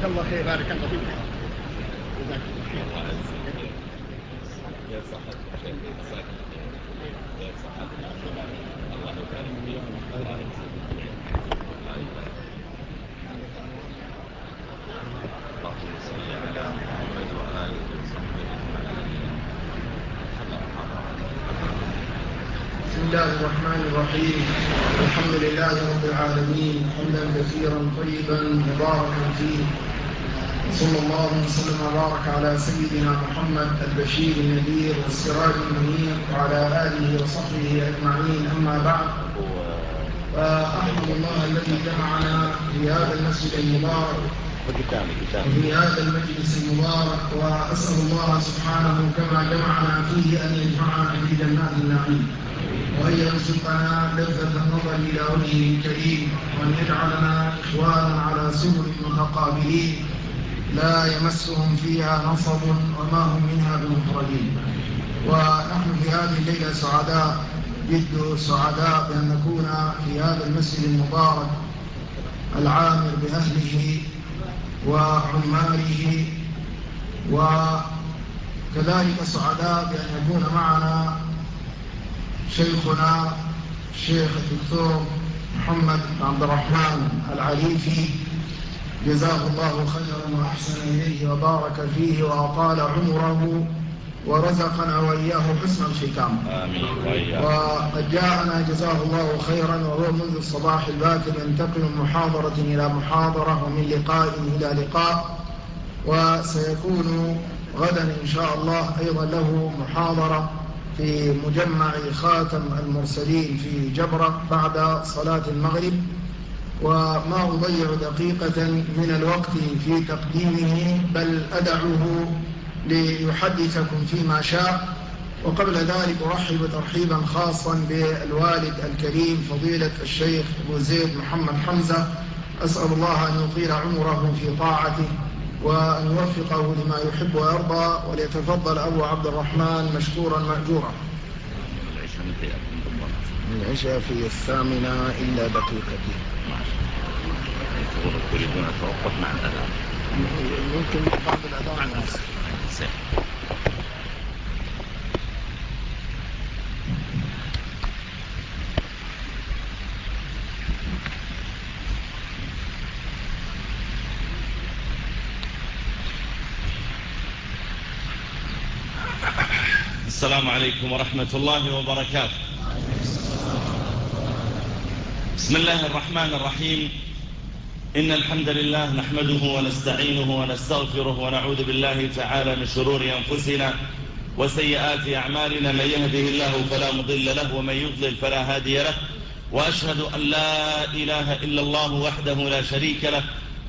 جزاك الله خير. بارك الله فيك جزاك الله خير الله يجزيك كيف صحتك شيخ كيف صحتك الله يبارك فيك الله يجزيك اللهم صل على محمد وآله وصحبه أجمعين بسم الله الرحمن الرحيم الحمد لله رب العالمين حمدا كثيرا طيبا مباركا فيه صلى الله وسلم وبارك على سيدنا محمد البشير النذير والسراج المنير وعلى آله وصحبه أجمعين. أما بعد فأحمد الله الذي جمعنا في هذا المسجد المبارك. وفي هذا المجلس المبارك وأسأل الله سبحانه كما جمعنا فيه أن يجمعنا في جنات النعيم. وأن يرزقنا لذة النظر إلى وجهه الكريم وأن يجعلنا إخوانا على سبل متقابلين. لا يمسهم فيها نصب وما هم منها بمخرجين ونحن في هذه الليلة سعداء جد سعداء بأن نكون في هذا المسجد المبارك العامر بأهله وعماله وكذلك سعداء بأن يكون معنا شيخنا الشيخ الدكتور محمد عبد الرحمن العريفي جزاه الله خيرا وأحسن إليه وبارك فيه وأطال عمره ورزقنا وإياه حسن الختام. آمين. وقد جاءنا جزاه الله خيرا وهو منذ الصباح الباكر ينتقل من محاضرة إلى محاضرة ومن لقاء إلى لقاء وسيكون غدا إن شاء الله أيضا له محاضرة في مجمع خاتم المرسلين في جبرة بعد صلاة المغرب. وما أضيع دقيقة من الوقت في تقديمه بل أدعه ليحدثكم فيما شاء. وقبل ذلك أرحب ترحيبا خاصا بالوالد الكريم فضيلة الشيخ أبو زيد محمد حمزة. أسأل الله أن يطيل عمره في طاعته وأن يوفقه لما يحب ويرضى وليتفضل أبو عبد الرحمن مشكورا مأجورا. العشاء في الثامنة إلا دقيقتين. تريدون التوقف مع الأذان. يمكن بعد الأذان. السلام عليكم ورحمة الله وبركاته. بسم الله الرحمن الرحيم. إن الحمد لله نحمده ونستعينه ونستغفره ونعوذ بالله تعالى من شرور أنفسنا وسيئات أعمالنا. من يهده الله فلا مضل له ومن يضلل فلا هادي له. وأشهد أن لا إله إلا الله وحده لا شريك له.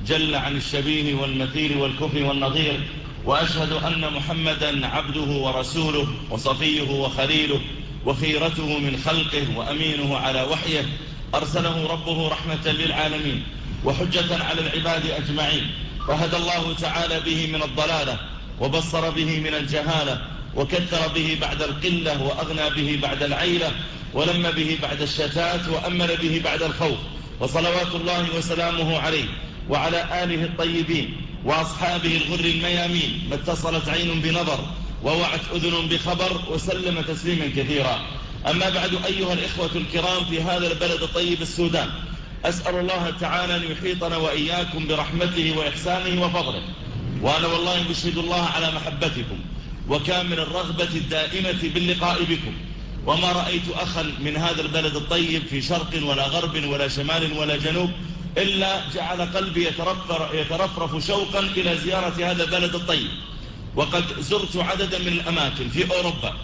جل عن الشبيه والمثيل والكفر والنظير. وأشهد أن محمدا عبده ورسوله وصفيه وخليله. وخيرته من خلقه وأمينه على وحيه. أرسله ربه رحمة للعالمين. وحجة على العباد أجمعين. فهدى الله تعالى به من الضلالة وبصر به من الجهالة وكثر به بعد القلة وأغنى به بعد العيلة ولم به بعد الشتات وأمن به بعد الخوف. وصلوات الله وسلامه عليه وعلى آله الطيبين وأصحابه الغر الميامين ما اتصلت عين بنظر ووعت أذن بخبر وسلم تسليما كثيرا. أما بعد أيها الإخوة الكرام في هذا البلد الطيب السودان أسأل الله تعالى أن يحيطنا وإياكم برحمته وإحسانه وفضله. وأنا والله بشهد الله على محبتكم وكامل الرغبة الدائمة باللقاء بكم. وما رأيت أخا من هذا البلد الطيب في شرق ولا غرب ولا شمال ولا جنوب إلا جعل قلبي يترفرف شوقا إلى زيارة هذا البلد الطيب. وقد زرت عددا من الأماكن في أوروبا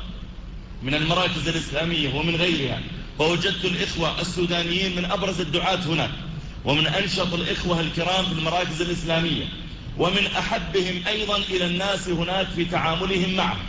من المراكز الإسلامية ومن غيرها. فوجدت الإخوة السودانيين من أبرز الدعاة هناك ومن أنشط الإخوة الكرام في المراكز الإسلامية ومن أحبهم أيضا إلى الناس هناك في تعاملهم معهم.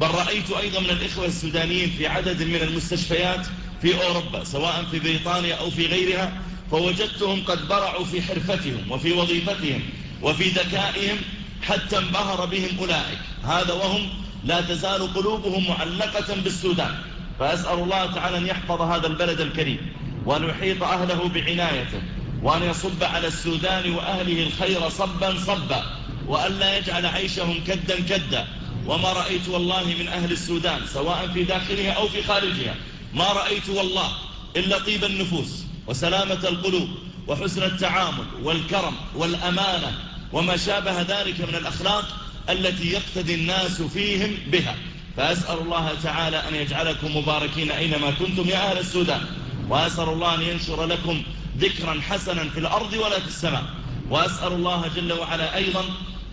بل رأيت أيضا من الإخوة السودانيين في عدد من المستشفيات في أوروبا سواء في بريطانيا أو في غيرها فوجدتهم قد برعوا في حرفتهم وفي وظيفتهم وفي ذكائهم حتى انبهر بهم أولئك. هذا وهم لا تزال قلوبهم معلقة بالسودان. فأسأل الله تعالى أن يحفظ هذا البلد الكريم وأن يحيط أهله بعنايته وأن يصب على السودان وأهله الخير صبا صبا وأن لا يجعل عيشهم كدا كدا. وما رأيت والله من أهل السودان سواء في داخلها أو في خارجها. ما رأيت والله إلا طيب النفوس وسلامة القلوب وحسن التعامل والكرم والأمانة وما شابه ذلك من الأخلاق التي يقتدي الناس فيهم بها. فأسأل الله تعالى أن يجعلكم مباركين أينما كنتم يا أهل السودان. وأسأل الله أن ينشر لكم ذكرا حسنا في الأرض ولا في السماء. وأسأل الله جل وعلا أيضا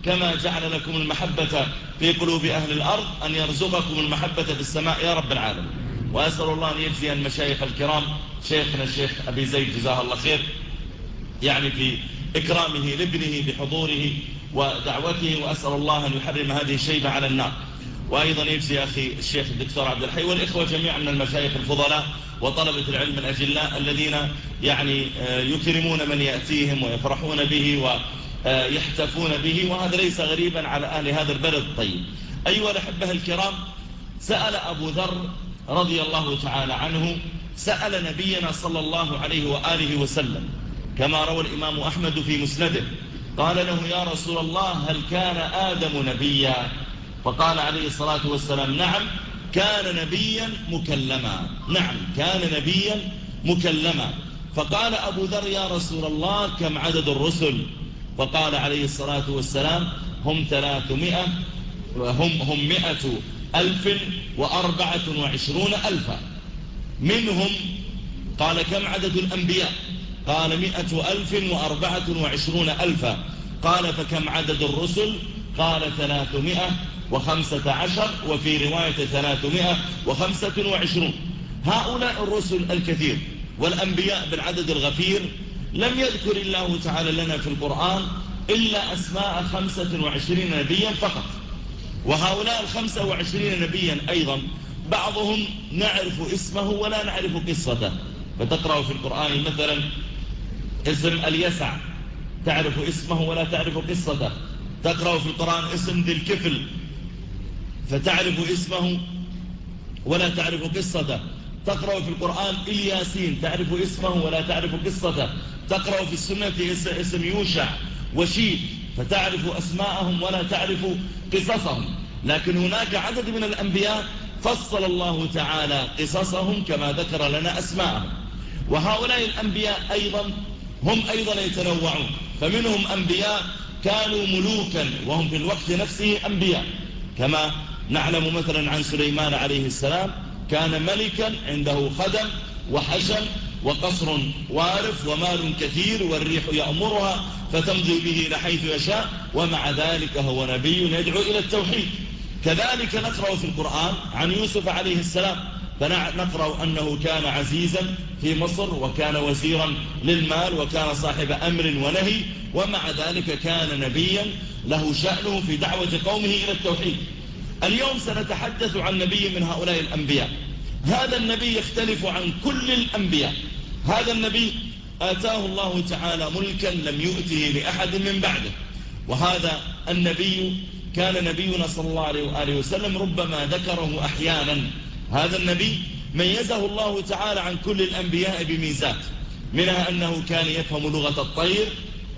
كما جعل لكم المحبة في قلوب أهل الأرض أن يرزقكم المحبة في السماء يا رب العالمين. وأسأل الله أن يجزي المشايخ الكرام. شيخنا الشيخ أبي زيد جزاه الله خير. يعني في إكرامه لابنه بحضوره ودعوته وأسأل الله أن يحرم هذه الشيبة على النار. وأيضا يجزي أخي الشيخ الدكتور عبد الحي والإخوة جميعا من المشايخ الفضلاء وطلبة العلم الأجلاء الذين يعني آه، يكرمون من يأتيهم ويفرحون به ويحتفون به. وهذا ليس غريبا على أهل هذا البلد. الطيب أيها الأحبة الكرام سأل أبو ذر رضي الله تعالى عنه سأل نبينا صلى الله عليه وآله وسلم كما روى الإمام أحمد في مسنده قال له يا رسول الله هل كان آدم نبيا؟ فقال عليه الصلاة والسلام نعم كان نبيا مكلما. نعم كان نبيا مكلما. فقال أبو ذر يا رسول الله كم عدد الرسل؟ فقال عليه الصلاة والسلام هم ثلاثمائة هم, هم مئة ألف وأربعة وعشرون ألفا منهم قال كم عدد الأنبياء؟ قال مئة ألف وأربعة وعشرون ألفا قال فكم عدد الرسل؟ قال ثلاثمائة وخمسة عشر وفي رواية ثلاثمائة وخمسة وعشرون. هؤلاء الرسل الكثير والأنبياء بالعدد الغفير لم يذكر الله تعالى لنا في القرآن إلا أسماء خمسة وعشرين نبيا فقط. وهؤلاء الخمسة وعشرين نبيا أيضا بعضهم نعرف اسمه ولا نعرف قصته. فتقرأ في القرآن مثلا اسم اليسع. تعرف اسمه ولا تعرف قصته. تقرأ في القرآن اسم ذي الكفل. فتعرف اسمه ولا تعرف قصته. تقرأ في القرآن إلياسين تعرف اسمه ولا تعرف قصته. تقرأ في السنة اسم يوشع وشيد فتعرف أسماءهم ولا تعرف قصصهم. لكن هناك عدد من الأنبياء فصل الله تعالى قصصهم كما ذكر لنا أسماءهم. وهؤلاء الأنبياء أيضا هم أيضا يتنوعون. فمنهم أنبياء كانوا ملوكا وهم في الوقت نفسه أنبياء. كما نعلم مثلا عن سليمان عليه السلام كان ملكا عنده خدم وحشم وقصر وارف ومال كثير والريح يأمرها فتمضي به لحيث يشاء ومع ذلك هو نبي يدعو إلى التوحيد. كذلك نقرأ في القرآن عن يوسف عليه السلام فنقرأ أنه كان عزيزا في مصر وكان وزيرا للمال وكان صاحب أمر ونهي ومع ذلك كان نبيا له شأنه في دعوة قومه إلى التوحيد. اليوم سنتحدث عن نبي من هؤلاء الأنبياء. هذا النبي يختلف عن كل الأنبياء. هذا النبي آتاه الله تعالى ملكا لم يؤته لأحد من بعده. وهذا النبي كان نبينا صلى الله عليه وآله وسلم ربما ذكره أحيانا. هذا النبي ميزه الله تعالى عن كل الأنبياء بميزات. منها أنه كان يفهم لغة الطير.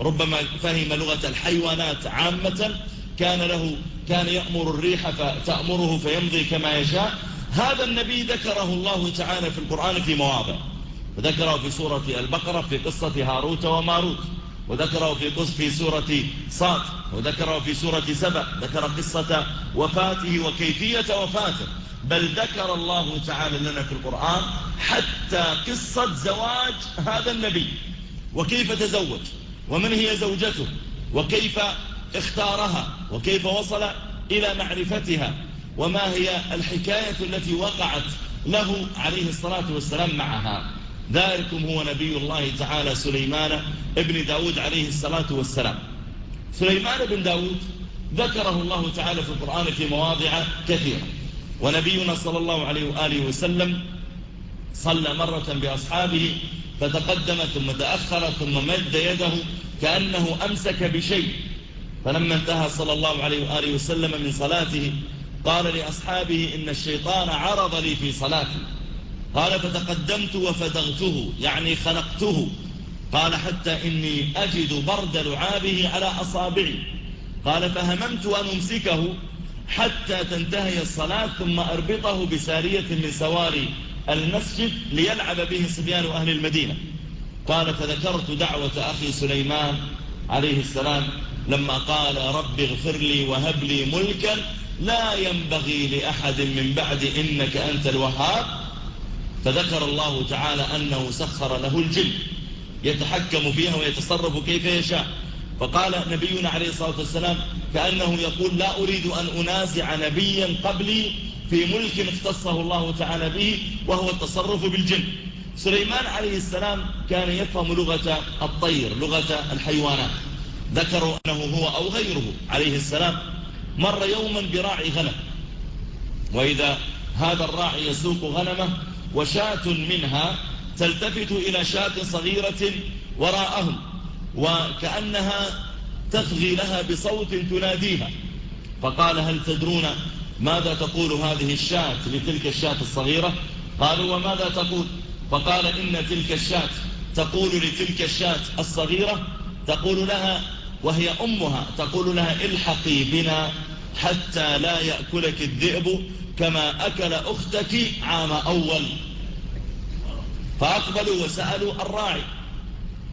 ربما فهم لغة الحيوانات عامة. كان له كان يأمر الريح فتأمره فيمضي كما يشاء. هذا النبي ذكره الله تعالى في القرآن في مواضع. وذكره في سورة البقرة في قصة هاروت وماروت. وذكره في قص في سورة صاد. وذكره في سورة سبأ. ذكر قصة وفاته وكيفية وفاته. بل ذكر الله تعالى لنا في القرآن حتى قصة زواج هذا النبي. وكيف تزوج؟ ومن هي زوجته؟ وكيف اختارها وكيف وصل إلى معرفتها وما هي الحكاية التي وقعت له عليه الصلاة والسلام معها. ذلكم هو نبي الله تعالى سليمان ابن داود عليه الصلاة والسلام. سليمان بن داود ذكره الله تعالى في القرآن في مواضع كثيرة. ونبينا صلى الله عليه وآله وسلم صلى مرة بأصحابه فتقدم ثم تأخر ثم مد يده كأنه أمسك بشيء. فلما انتهى صلى الله عليه وآله وسلم من صلاته قال لأصحابه إن الشيطان عرض لي في صلاتي. قال فتقدمت وفدغته يعني خنقته قال حتى إني أجد برد لعابه على أصابعي. قال فهممت أن أمسكه حتى تنتهي الصلاة ثم أربطه بسارية من سواري المسجد ليلعب به صبيان أهل المدينة. قال فذكرت دعوة أخي سليمان عليه السلام لما قال رب اغفر لي وهب لي ملكا لا ينبغي لأحد من بعد إنك أنت الوهاب. فذكر الله تعالى أنه سخر له الجن يتحكم فيها ويتصرف كيف يشاء. فقال نبينا عليه الصلاة والسلام كأنه يقول لا أريد أن أنازع نبيا قبلي في ملك اختصه الله تعالى به وهو التصرف بالجن. سليمان عليه السلام كان يفهم لغة الطير لغة الحيوانات. ذكروا أنه هو أو غيره عليه السلام مر يوما براعي غنم. وإذا هذا الراعي يسوق غنمه وشاة منها تلتفت إلى شاة صغيرة وراءهم وكأنها تفغي لها بصوت تناديها. فقال هل تدرون ماذا تقول هذه الشاة لتلك الشاة الصغيرة؟ قالوا وماذا تقول؟ فقال إن تلك الشاة تقول لتلك الشاة الصغيرة تقول لها وهي أمها تقول لها الحقي بنا حتى لا يأكلك الذئب كما أكل أختك عام أول. فأقبلوا وسألوا الراعي.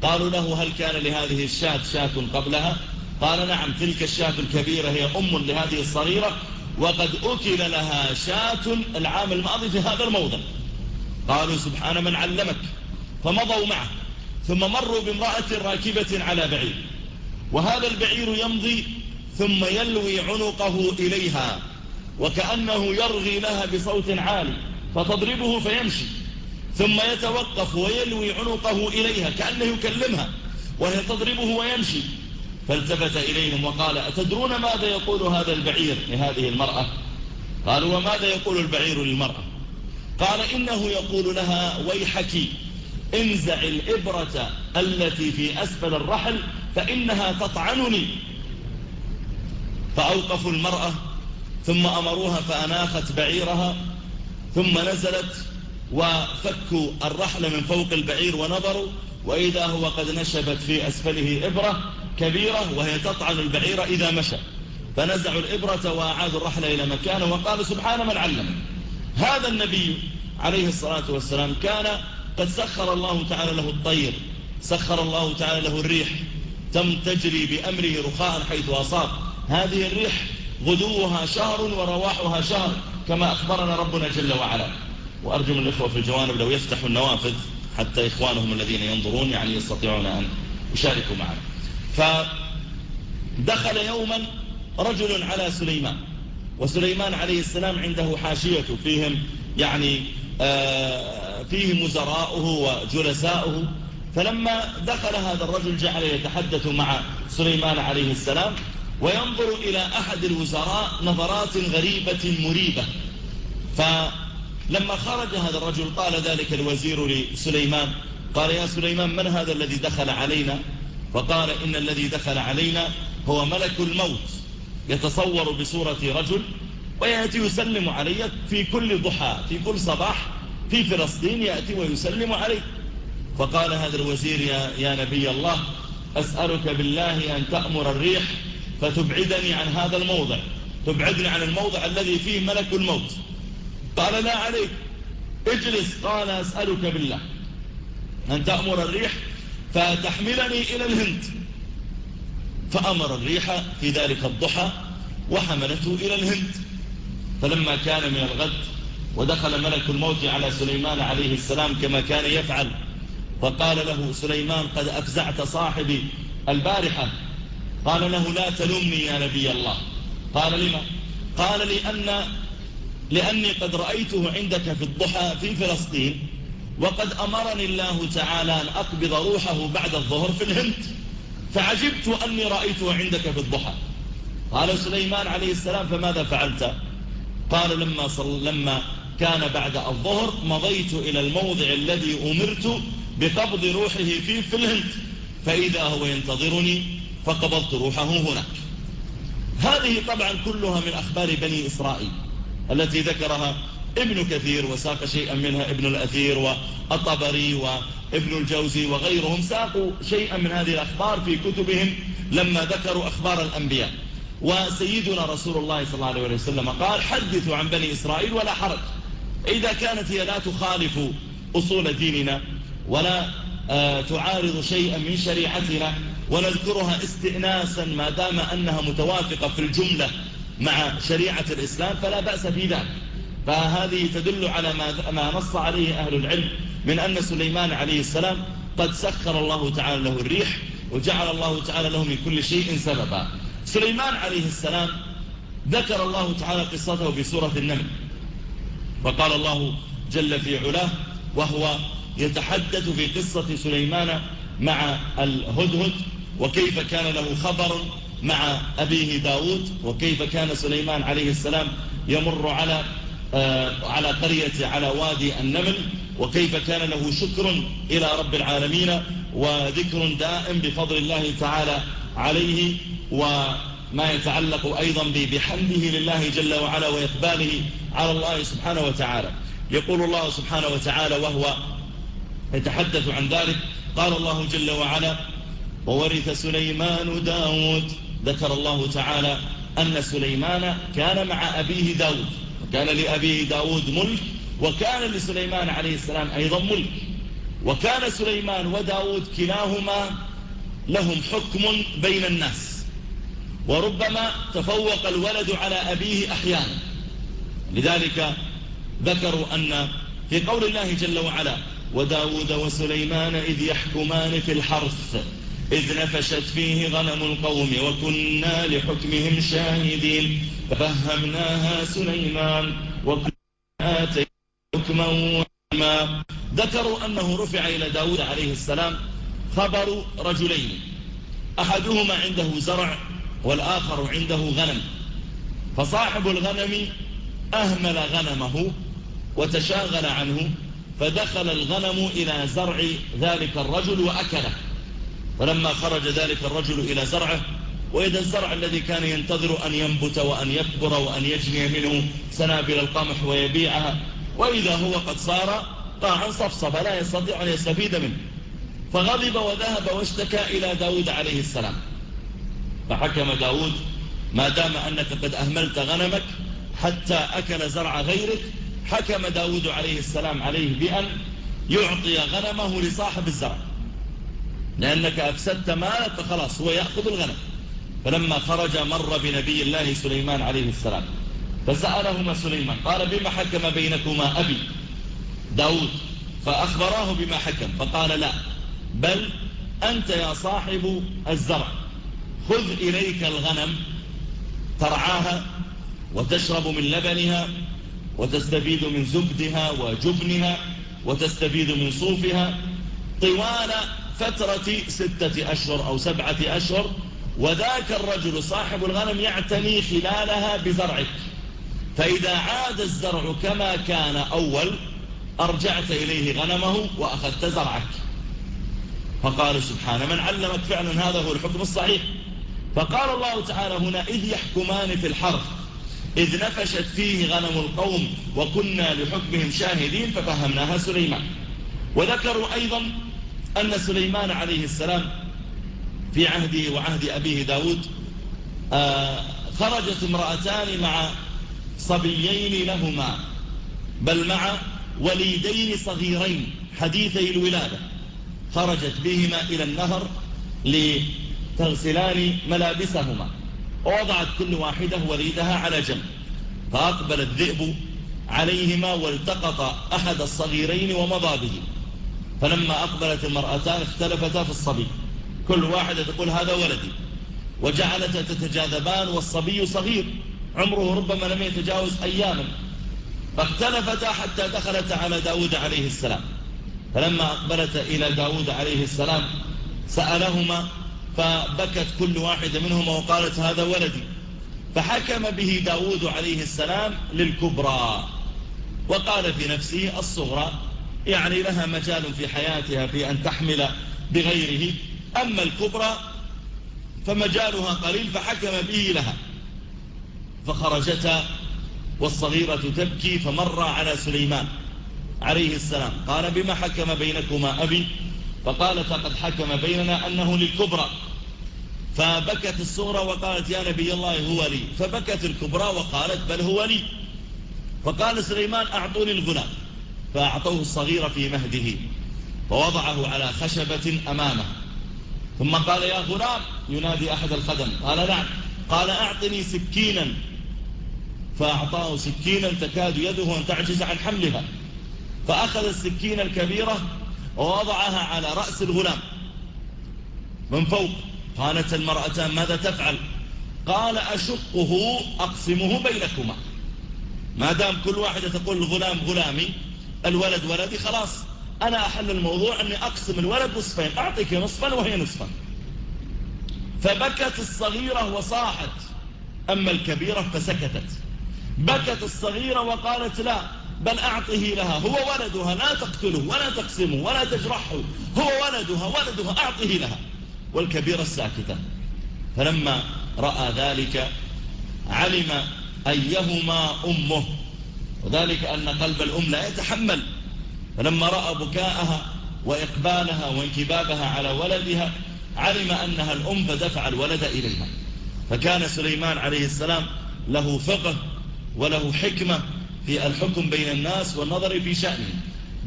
قالوا له هل كان لهذه الشاة شاة قبلها؟ قال نعم تلك الشاة الكبيرة هي أم لهذه الصغيرة وقد أكل لها شاة العام الماضي في هذا الموضع. قالوا سبحان من علمك. فمضوا معه ثم مروا بامرأة راكبة على بعير. وهذا البعير يمضي ثم يلوي عنقه إليها وكأنه يرغي لها بصوت عالي فتضربه فيمشي ثم يتوقف ويلوي عنقه إليها كأنه يكلمها وهي تضربه ويمشي. فالتفت إليهم وقال أتدرون ماذا يقول هذا البعير لهذه المرأة؟ قالوا وماذا يقول البعير للمرأة؟ قال إنه يقول لها ويحك انزع الإبرة التي في أسفل الرحل فإنها تطعنني. فأوقفوا المرأة ثم أمروها فأناخت بعيرها ثم نزلت وفكوا الرحل من فوق البعير ونظروا وإذا هو قد نشبت في أسفله إبرة كبيرة وهي تطعن البعير إذا مشى. فنزعوا الإبرة وأعادوا الرحل إلى مكانه وقالوا سبحان من علم. هذا النبي عليه الصلاة والسلام كان قد سخر الله تعالى له الطير سخر الله تعالى له الريح. تم تجري بأمره رخاء حيث أصاب. هذه الريح غدوها شهر ورواحها شهر كما أخبرنا ربنا جل وعلا. وأرجو من الإخوة في الجوانب لو يفتحوا النوافذ حتى إخوانهم الذين ينظرون يعني يستطيعون أن يشاركوا معنا. فدخل يوما رجل على سليمان وسليمان عليه السلام عنده حاشية فيهم يعني آه، فيهم وزراؤه وجلساؤه. فلما دخل هذا الرجل جعل يتحدث مع سليمان عليه السلام وينظر إلى أحد الوزراء نظرات غريبة مريبة. فلما خرج هذا الرجل قال ذلك الوزير لسليمان قال يا سليمان من هذا الذي دخل علينا؟ فقال إن الذي دخل علينا هو ملك الموت. يتصور بصورة رجل ويأتي يسلم علي في كل ضحى في كل صباح في فلسطين يأتي ويسلم علي. فقال هذا الوزير يا, يا نبي الله أسألك بالله أن تأمر الريح فتبعدني عن هذا الموضع. تبعدني عن الموضع الذي فيه ملك الموت. قال لا عليك. اجلس. قال أسألك بالله أن تأمر الريح فتحملني إلى الهند. فأمر الريح في ذلك الضحى وحملته إلى الهند. فلما كان من الغد ودخل ملك الموت على سليمان عليه السلام كما كان يفعل فقال له سليمان قد أفزعت صاحبي البارحة. قال له لا تلومني يا نبي الله. قال لما؟ قال لأن لأني قد رأيته عندك في الضحى في فلسطين وقد أمرني الله تعالى أن أقبض روحه بعد الظهر في الهند فعجبت أني رأيته عندك في الضحى. قال سليمان عليه السلام فماذا فعلت؟ قال لما, صل لما كان بعد الظهر مضيت إلى الموضع الذي أمرت بقبض روحه فيه في الهند فإذا هو ينتظرني فقبضت روحه هناك. هذه طبعا كلها من أخبار بني إسرائيل التي ذكرها ابن كثير وساق شيئا منها ابن الأثير والطبري وابن الجوزي وغيرهم ساقوا شيئا من هذه الأخبار في كتبهم لما ذكروا أخبار الأنبياء. وسيدنا رسول الله صلى الله عليه وسلم قال حدثوا عن بني إسرائيل ولا حرج إذا كانت هي لا تخالف أصول ديننا ولا آه تعارض شيئا من شريعتنا ونذكرها استئناسا ما دام أنها متوافقة في الجملة مع شريعة الإسلام فلا بأس في ذلك. فهذه تدل على ما, ما نص عليه أهل العلم من أن سليمان عليه السلام قد سخر الله تعالى له الريح وجعل الله تعالى له من كل شيء سببا. سليمان عليه السلام ذكر الله تعالى قصته في سورة النمل. وقال الله جل في علاه وهو يتحدث في قصة سليمان مع الهدهد وكيف كان له خبر مع أبيه داود وكيف كان سليمان عليه السلام يمر على آه، على قرية على وادي النمل وكيف كان له شكر إلى رب العالمين وذكر دائم بفضل الله تعالى عليه وما يتعلق أيضا بحمده لله جل وعلا وإقباله على الله سبحانه وتعالى. يقول الله سبحانه وتعالى وهو يتحدث عن ذلك. قال الله جل وعلا وورث سليمان داود. ذكر الله تعالى أن سليمان كان مع أبيه داود. وكان لأبيه داود ملك وكان لسليمان عليه السلام أيضا ملك. وكان سليمان وداود كلاهما لهم حكم بين الناس. وربما تفوق الولد على أبيه أحيانا. لذلك ذكروا أن في قول الله جل وعلا وداود وسليمان إذ يحكمان في الحرث إذ نفشت فيه غنم القوم وكنا لحكمهم شاهدين. ففهمناها سليمان وكنا حكما وما ذكروا أنه رفع إلى داود عليه السلام خبر رجلين أحدهما عنده زرع والآخر عنده غنم. فصاحب الغنم أهمل غنمه وتشاغل عنه فدخل الغنم إلى زرع ذلك الرجل وأكله. فلما خرج ذلك الرجل إلى زرعه وإذا الزرع الذي كان ينتظر أن ينبت وأن يكبر وأن يجني منه سنابل القمح ويبيعها وإذا هو قد صار قاعا صفصف لا يستطيع أن يستفيد منه. فغضب وذهب واشتكى إلى داود عليه السلام. فحكم داود ما دام أنك قد أهملت غنمك حتى أكل زرع غيرك حكم داود عليه السلام عليه بأن يعطي غنمه لصاحب الزرع. لأنك أفسدت مالك فخلاص هو يأخذ الغنم. فلما خرج مر بنبي الله سليمان عليه السلام فسألهما سليمان قال بما حكم بينكما أبي داود؟ فأخبراه بما حكم فقال لا بل أنت يا صاحب الزرع خذ إليك الغنم ترعاها وتشرب من لبنها وتستفيد من زبدها وجبنها وتستفيد من صوفها طوال فترة ستة أشهر أو سبعة أشهر وذاك الرجل صاحب الغنم يعتني خلالها بزرعك. فإذا عاد الزرع كما كان أول أرجعت إليه غنمه وأخذت زرعك. فقال سبحانه من علمك فعلا هذا هو الحكم الصحيح. فقال الله تعالى هنا إذ يحكمان في الحرف إذ نفشت فيه غنم القوم وكنا لحكمهم شاهدين ففهمناها سليمان. وذكروا أيضا أن سليمان عليه السلام في عهده وعهد أبيه داود آه، خرجت امرأتان مع صبيين لهما بل مع وليدين صغيرين حديثي الولادة. خرجت بهما إلى النهر لتغسلان ملابسهما. ووضعت كل واحدة وليدها على جنب. فأقبل الذئب عليهما والتقط أحد الصغيرين ومضى به. فلما أقبلت المرأتان اختلفتا في الصبي. كل واحدة تقول هذا ولدي. وجعلتا تتجاذبان والصبي صغير. عمره ربما لم يتجاوز أياما. فاختلفتا حتى دخلتا على داود عليه السلام. فلما أقبلت إلى داود عليه السلام سألهما فبكت كل واحدة منهما وقالت هذا ولدي. فحكم به داود عليه السلام للكبرى. وقال في نفسه الصغرى يعني لها مجال في حياتها في أن تحمل بغيره. أما الكبرى فمجالها قليل فحكم به لها. فخرجتا والصغيرة تبكي فمر على سليمان عليه السلام. قال بما حكم بينكما أبي؟ فقالت قد حكم بيننا أنه للكبرى. فبكت الصغرى وقالت يا نبي الله هو لي. فبكت الكبرى وقالت بل هو لي. فقال سليمان أعطوني الغلام فأعطوه الصغير في مهده. فوضعه على خشبة أمامه. ثم قال يا غلام ينادي أحد الخدم. قال نعم. قال أعطني سكينا. فأعطاه سكينا تكاد يده أن تعجز عن حملها. فأخذ السكين الكبيرة ووضعها على رأس الغلام من فوق. قالت المرأتان ماذا تفعل؟ قال أشقه أقسمه بينكما. ما دام كل واحدة تقول الغلام غلامي الولد ولدي خلاص. أنا أحل الموضوع أني أقسم الولد نصفين أعطيك نصفا وهي نصفا. فبكت الصغيرة وصاحت أما الكبيرة فسكتت. بكت الصغيرة وقالت لا بل أعطه لها. هو ولدها. لا تقتله ولا تقسمه ولا تجرحه هو ولدها. ولدها. أعطه لها. والكبيرة الساكتة. فلما رأى ذلك علم أيهما أمه. وذلك أن قلب الأم لا يتحمل. فلما رأى بكاءها وإقبالها وانكبابها على ولدها علم أنها الأم فدفع الولد إليها. فكان سليمان عليه السلام له فقه وله حكمة في الحكم بين الناس والنظر في شأنه.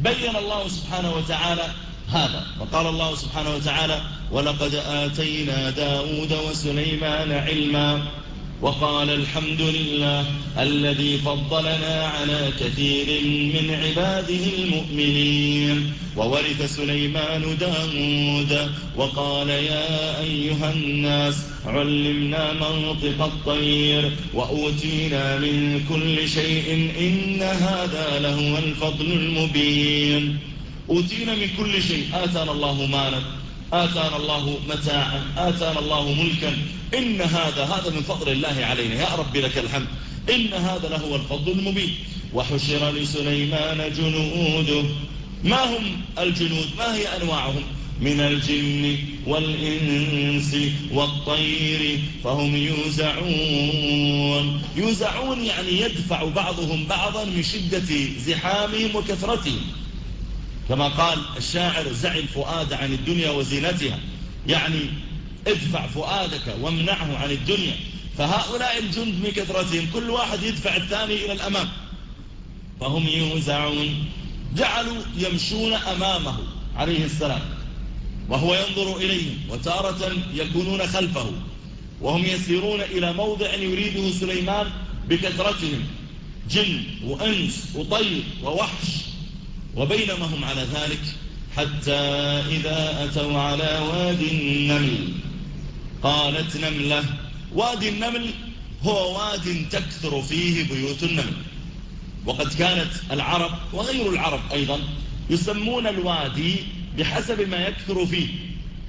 بين الله سبحانه وتعالى هذا وقال الله سبحانه وتعالى ولقد آتينا داود وسليمان علما وقال الحمد لله الذي فضلنا على كثير من عباده المؤمنين. وورث سليمان داود. وقال يا أيها الناس علمنا منطق الطير وأوتينا من كل شيء إن هذا لهو الفضل المبين. أوتينا من كل شيء. آتانا الله مالا آتانا الله متاعا آتانا الله ملكا. إن هذا هذا من فضل الله علينا. يا رب لك الحمد. إن هذا لهو الفضل المبين. وحشر لسليمان جنوده. ما هم الجنود؟ ما هي أنواعهم؟ من الجن والإنس والطير فهم يوزعون. يوزعون يعني يدفع بعضهم بعضا من شدة زحامهم وكثرتهم. كما قال الشاعر زع الفؤاد عن الدنيا وزينتها. يعني ادفع فؤادك وامنعه عن الدنيا. فهؤلاء الجند من كثرتهم كل واحد يدفع الثاني إلى الأمام. فهم يوزعون. جعلوا يمشون أمامه عليه السلام. وهو ينظر إليهم وتارة يكونون خلفه. وهم يسيرون إلى موضع يريده سليمان بكثرتهم. جن وأنس وطير ووحش. وبينما هم على ذلك حتى إذا أتوا على واد النمل. قالت نملة وادي النمل هو واد تكثر فيه بيوت النمل. وقد كانت العرب وغير العرب أيضا يسمون الوادي بحسب ما يكثر فيه.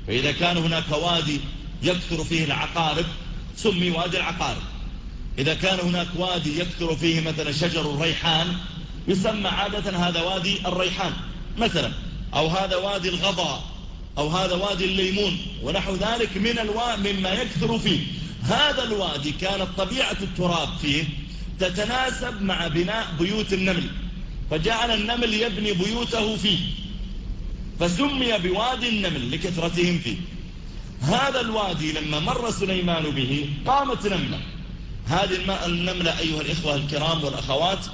فإذا كان هناك وادي يكثر فيه العقارب سمي وادي العقارب. إذا كان هناك وادي يكثر فيه مثلا شجر الريحان يسمى عادة هذا وادي الريحان مثلا أو هذا وادي الغضاء. أو هذا وادي الليمون ونحو ذلك من الوا... مما يكثر فيه. هذا الوادي كانت طبيعة التراب فيه تتناسب مع بناء بيوت النمل فجعل النمل يبني بيوته فيه فسمي بوادي النمل لكثرتهم فيه. هذا الوادي لما مر سليمان به قامت نملة. هذه النملة أيها الإخوة الكرام والأخوات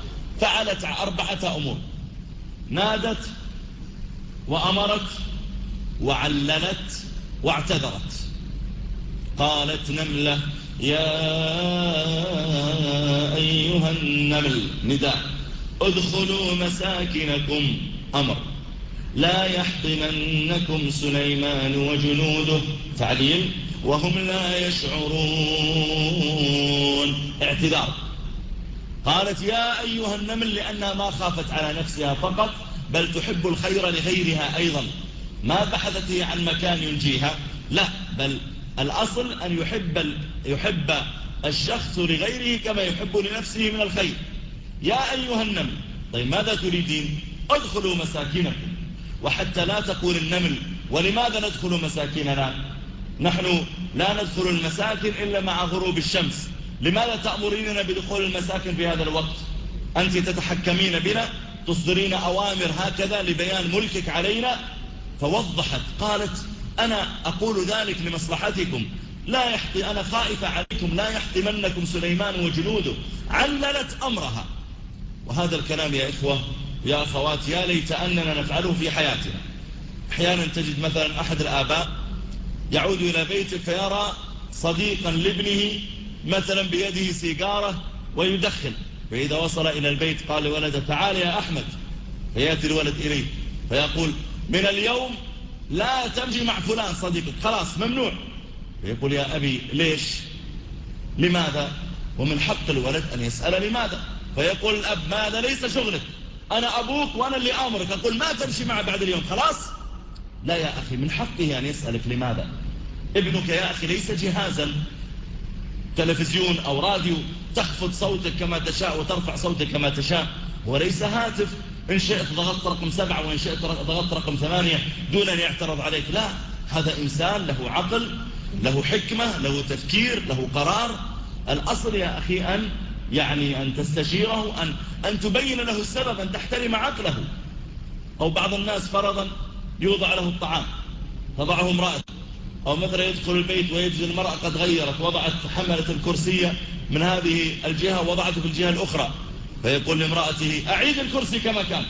فعلت أربعة أمور. نادت وأمرت وعللت واعتذرت. قالت نملة يا أيها النمل نداء ادخلوا مساكنكم. أمر. لا يحطمنكم سليمان وجنوده. تعليل. وهم لا يشعرون. اعتذار. قالت يا أيها النمل لأنها ما خافت على نفسها فقط بل تحب الخير لغيرها أيضا. ما بحثت هي عن مكان ينجيها. لا بل الأصل أن يحب, يحب الشخص لغيره كما يحب لنفسه من الخير. يا أيها النمل طيب ماذا تريدين؟ ادخلوا مساكنكم. وحتى لا تقول النمل ولماذا ندخل مساكننا؟ نحن لا ندخل المساكن إلا مع غروب الشمس. لماذا تأمريننا بدخول المساكن في هذا الوقت؟ أنت تتحكمين بنا تصدرين أوامر هكذا لبيان ملكك علينا فوضحت قالت أنا أقول ذلك لمصلحتكم. لا يحطي أنا خائفة عليكم لا يحطمنكم سليمان وجنوده. عللت أمرها. وهذا الكلام يا إخوة يا أخوات يا ليت أننا نفعله في حياتنا. أحيانا تجد مثلا أحد الآباء يعود إلى بيته فيرى صديقا لابنه مثلا بيده سيجارة ويدخن. فإذا وصل إلى البيت قال لولده تعال يا أحمد. فيأتي الولد إليه فيقول من اليوم لا تمشي مع فلان صديقك. خلاص ممنوع. فيقول يا أبي ليش؟ لماذا؟ ومن حق الولد أن يسأل لماذا؟ فيقول الأب ماذا؟ ليس شغلك. أنا أبوك وأنا اللي أمرك. أقول ما تمشي معه بعد اليوم. خلاص؟ لا يا أخي من حقه أن يسألك لماذا؟ ابنك يا أخي ليس جهازا. تلفزيون أو راديو تخفض صوتك كما تشاء وترفع صوتك كما تشاء وليس هاتف. إن شئت ضغطت رقم سبعة وإن شئت ضغطت رقم ثمانية دون أن يعترض عليك. لا هذا إنسان له عقل له حكمة له تفكير له قرار. الأصل يا أخي أن يعني أن تستشيره أن, أن تبين له السبب أن تحترم عقله. أو بعض الناس فرضا يوضع له الطعام تضعه امرأة. أو مثلا يدخل البيت ويجد المرأة قد غيرت وضعت حملة الكرسية من هذه الجهة وضعته في الجهة الأخرى. فيقول لامرأته أعيد الكرسي كما كان.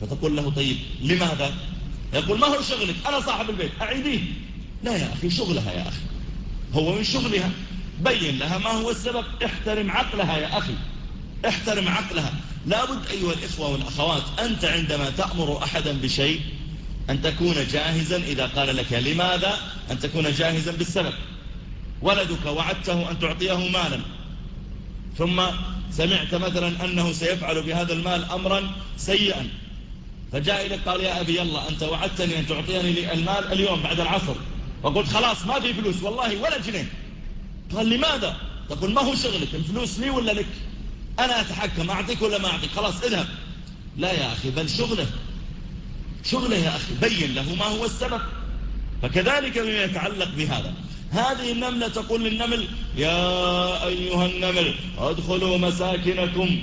فتقول له طيب لماذا؟ يقول ما هو شغلك؟ أنا صاحب البيت أعيديه. لا يا أخي شغلها يا أخي. هو من شغلها. بين لها ما هو السبب. احترم عقلها يا أخي. احترم عقلها. لابد أيها الإخوة والأخوات أنت عندما تأمر أحدا بشيء أن تكون جاهزا إذا قال لك لماذا أن تكون جاهزا بالسبب. ولدك وعدته أن تعطيه مالا. ثم سمعت مثلا أنه سيفعل بهذا المال أمرا سيئا. فجاء إليك قال يا أبي يلا أنت وعدتني أن تعطيني المال اليوم بعد العصر. وقلت خلاص ما في فلوس والله ولا جنيه. قال لماذا؟ تقول ما هو شغلك الفلوس لي ولا لك؟ أنا أتحكم أعطيك ولا ما أعطيك؟ خلاص اذهب. لا يا أخي بل شغله. شغله يا أخي بين له ما هو السبب. فكذلك بما يتعلق بهذا. هذه النملة تقول للنمل يا أيها النمل ادخلوا مساكنكم.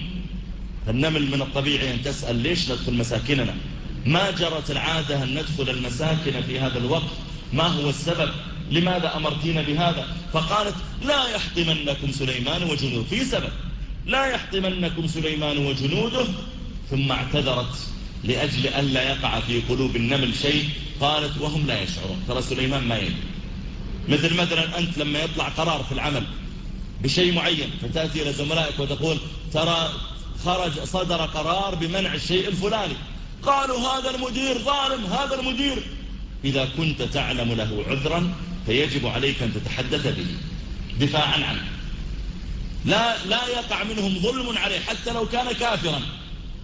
النمل من الطبيعي أن تسأل ليش ندخل مساكننا؟ ما جرت العادة أن ندخل المساكن في هذا الوقت؟ ما هو السبب؟ لماذا أمرتين بهذا؟ فقالت لا يحطمنكم سليمان وجنوده. في سبب لا يحطمنكم سليمان وجنوده. ثم اعتذرت. لأجل أن لا يقع في قلوب النمل شيء قالت وهم لا يشعرون. ترى سليمان ما يدري مثل مثلا أنت لما يطلع قرار في العمل بشيء معين فتأتي إلى زملائك وتقول ترى خرج صدر قرار بمنع الشيء الفلاني. قالوا هذا المدير ظالم هذا المدير. إذا كنت تعلم له عذرا فيجب عليك أن تتحدث به دفاعا عنه. لا, لا يقع منهم ظلم عليه حتى لو كان كافرا.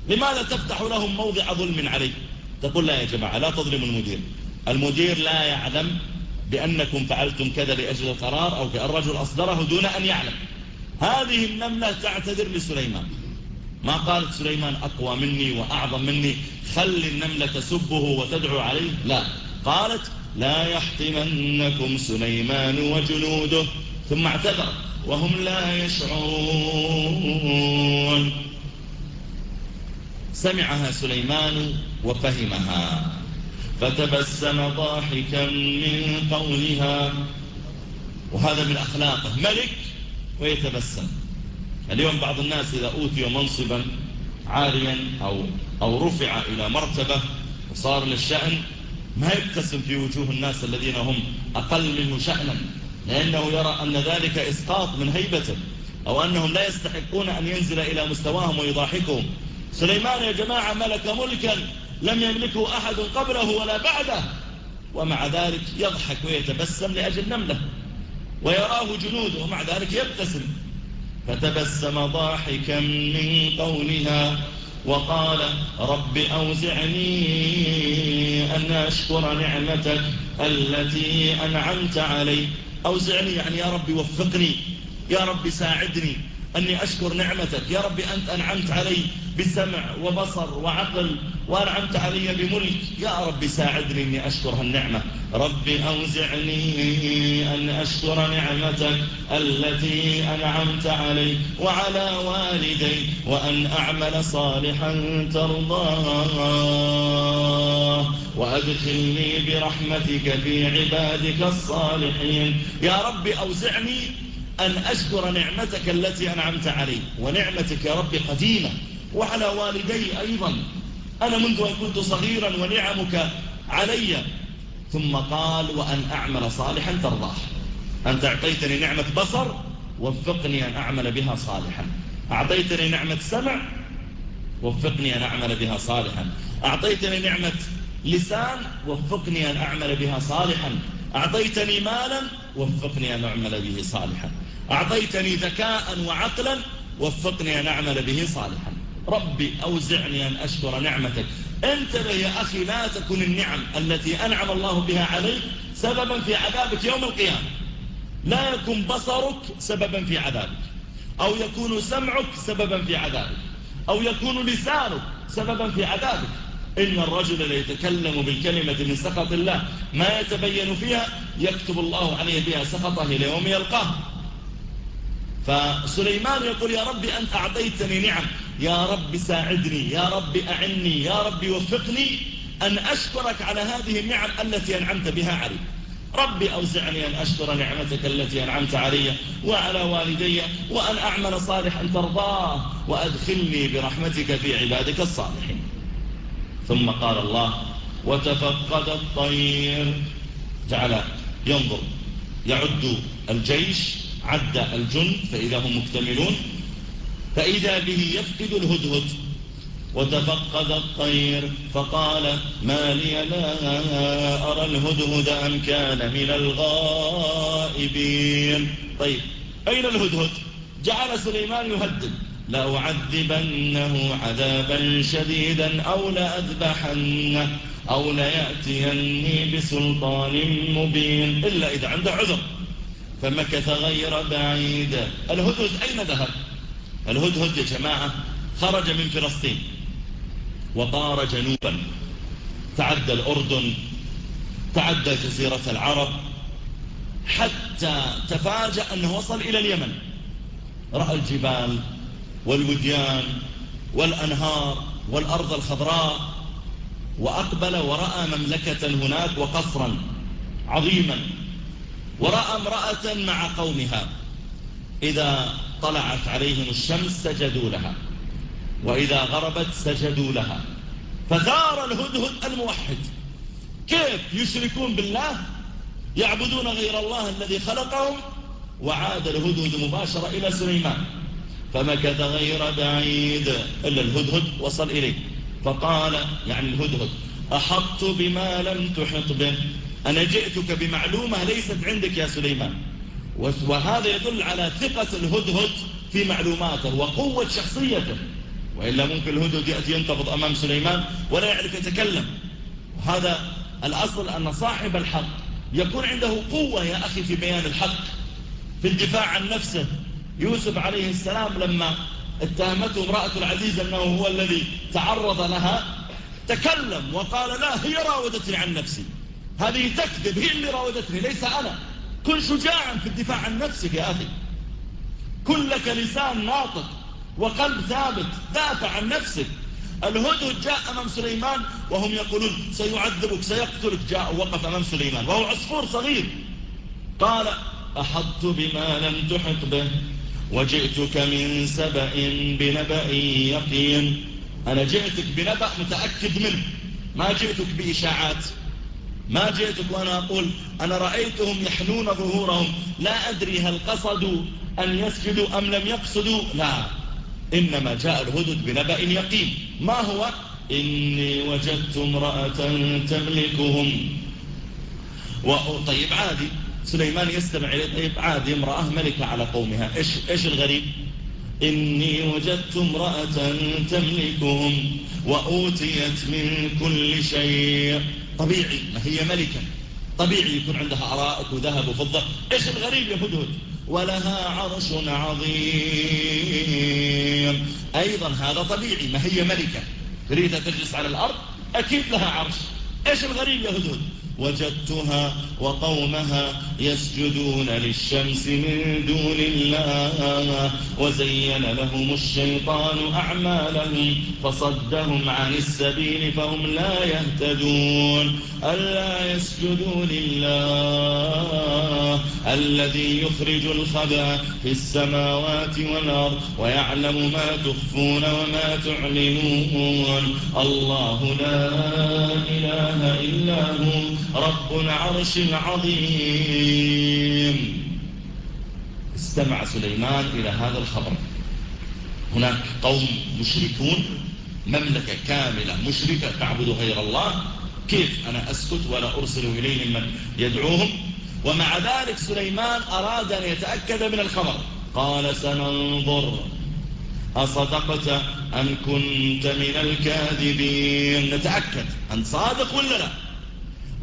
لماذا تفتح لهم موضع ظلم عليه تقول لا يا جماعة لا تظلموا المدير. المدير لا يعلم بأنكم فعلتم كذا لأجل القرار أو الرجل أصدره دون أن يعلم. هذه النملة تعتذر لسليمان. ما قالت سليمان؟ أقوى مني وأعظم مني. خل النملة تسبه وتدعو عليه. لا. قالت لا يحطمنكم سليمان وجنوده. ثم اعتذر وهم لا يشعرون. سمعها سليمان وفهمها. فتبسم ضاحكا من قولها. وهذا من أخلاقه. ملك ويتبسم. اليوم بعض الناس إذا أوتي منصبا عاليا أو, أو رفع إلى مرتبة وصار للشأن ما يبتسم في وجوه الناس الذين هم أقل منه شأنا. لأنه يرى أن ذلك إسقاط من هيبته أو أنهم لا يستحقون أن ينزل إلى مستواهم ويضاحكهم. سليمان يا جماعة ملك ملكا لم يملكه أحد قبله ولا بعده. ومع ذلك يضحك ويتبسم لأجل نملة ويراه جنوده ومع ذلك يبتسم. فتبسم ضاحكا من قولها وقال رب أوزعني أن أشكر نعمتك التي أنعمت علي. أوزعني يعني يا رب وفقني يا رب ساعدني. أني أشكر نعمتك. يا رب أنت أنعمت علي بسمع وبصر وعقل وأنعمت علي بملك. يا رب ساعدني أني أشكر هالنعمة. رب أوزعني أن أشكر نعمتك التي أنعمت علي وعلى والدي وأن أعمل صالحا ترضاه. وأدخلني برحمتك في عبادك الصالحين. يا رب أوزعني أن أشكر نعمتك التي أنعمت علي ونعمتك يا رب قديمة وعلى والدي أيضا. أنا منذ أن كنت صغيرا ونعمك علي. ثم قال وأن أعمل صالحا ترضاه. أنت أعطيتني نعمة بصر وفقني أن أعمل بها صالحا. أعطيتني نعمة سمع وفقني أن أعمل بها صالحا. أعطيتني نعمة لسان وفقني أن أعمل بها صالحا. أعطيتني مالا وفقني أن أعمل به صالحا. أعطيتني ذكاء وعقلا وفقني أن أعمل به صالحا. ربي أوزعني أن أشكر نعمتك. انتبه يا أخي لا تكون النعم التي أنعم الله بها عليك سببا في عذابك يوم القيامة. لا يكون بصرك سببا في عذابك. أو يكون سمعك سببا في عذابك. أو يكون لسانك سببا في عذابك. إن الرجل ليتكلم بالكلمة من سخط الله ما يتبين فيها يكتب الله عليه بها سخطه ليوم يلقاه. فسليمان يقول يا رب أنت أعطيتني نعم. يا رب ساعدني. يا رب أعني. يا رب وفقني أن أشكرك على هذه النعم التي أنعمت بها علي. ربي أوزعني أن أشكر نعمتك التي أنعمت علي وعلى والدي وأن أعمل صالحا ترضاه وأدخلني برحمتك في عبادك الصالحين. ثم قال الله وتفقد الطير. جعل ينظر. يعد الجيش عد الجند فإذا هم مكتملون فإذا به يفقد الهدهد. وتفقد الطير فقال ما لي لا أرى الهدهد أم كان من الغائبين. طيب أين الهدهد؟ جعل سليمان يهدد. لأعذبنه عذابا شديدا أو لأذبحنه أو ليأتيني بسلطان مبين إلا إذا عنده عذر. فمكث غير بعيد. الهدهد أين ذهب؟ الهدهد يا جماعة خرج من فلسطين وطار جنوبا. تعدى الأردن تعدى جزيرة العرب حتى تفاجأ أنه وصل إلى اليمن. رأى الجبال والوديان والأنهار والأرض الخضراء وأقبل ورأى مملكة هناك وقصرا عظيما. ورأى امرأة مع قومها إذا طلعت عليهم الشمس سجدوا لها وإذا غربت سجدوا لها. فثار الهدهد الموحد. كيف يشركون بالله؟ يعبدون غير الله الذي خلقهم؟ وعاد الهدهد مباشرة إلى سليمان. فمكث غير بعيد. إلا الهدهد وصل إليه. فقال يعني الهدهد أحطت بما لم تحط به. أنا جئتك بمعلومة ليست عندك يا سليمان. وهذا يدل على ثقة الهدهد في معلوماته وقوة شخصيته. وإلا ممكن الهدهد يأتي ينتفض أمام سليمان ولا يعرف يتكلم. وهذا الأصل أن صاحب الحق يكون عنده قوة يا أخي في بيان الحق. في الدفاع عن نفسه. يوسف عليه السلام لما اتهمته امرأة العزيز أنه هو الذي تعرض لها تكلم وقال لا هي راودتني عن نفسي. هذه تكذب هي اللي راودتني ليس أنا. كن شجاعا في الدفاع عن نفسك يا أخي. كن لك لسان ناطق وقلب ثابت دافع عن نفسك. الهدهد جاء أمام سليمان وهم يقولون سيعذبك سيقتلك. جاء وقف أمام سليمان وهو عصفور صغير. قال أحطت بما لم تحط به وجئتك من سبأ بنبأ يقين. أنا جئتك بنبأ متأكد منه ما جئتك بإشاعات. ما جئتك وأنا أقول أنا رأيتهم يحنون ظهورهم. لا أدري هل قصدوا أن يسجدوا أم لم يقصدوا. لا. إنما جاء الهدد بنبأ يقين. ما هو؟ إني وجدت امرأة تملكهم. طيب عادي. سليمان يستمع إليه طيب عادي. امرأة ملكة على قومها. إيش, إيش الغريب؟ إني وجدت امرأة تملكهم وأوتيت من كل شيء. طبيعي ما هي ملكة. طبيعي يكون عندها أرائك وذهب وفضة. إيش الغريب يا هدهد ولها عرش عظيم. أيضا هذا طبيعي. ما هي ملكة؟ تريد تجلس على الأرض؟ أكيد لها عرش. إيش الغريب يا هدهد وجدتها وقومها يسجدون للشمس من دون الله وزين لهم الشيطان أعمالهم فصدهم عن السبيل فهم لا يهتدون. ألا يسجدوا لله الذي يخرج الخبأ في السماوات والأرض ويعلم ما تخفون وما تعلنون. الله لا إله إلا هو رب العرش العظيم. استمع سليمان إلى هذا الخبر. هناك قوم مشركون مملكة كاملة مشركة تعبد غير الله. كيف أنا أسكت ولا أرسل إليهم من يدعوهم؟ ومع ذلك سليمان أراد أن يتأكد من الخبر. قال سننظر. أصدقت أم كنت من الكاذبين؟ نتأكد أنت صادق ولا لا؟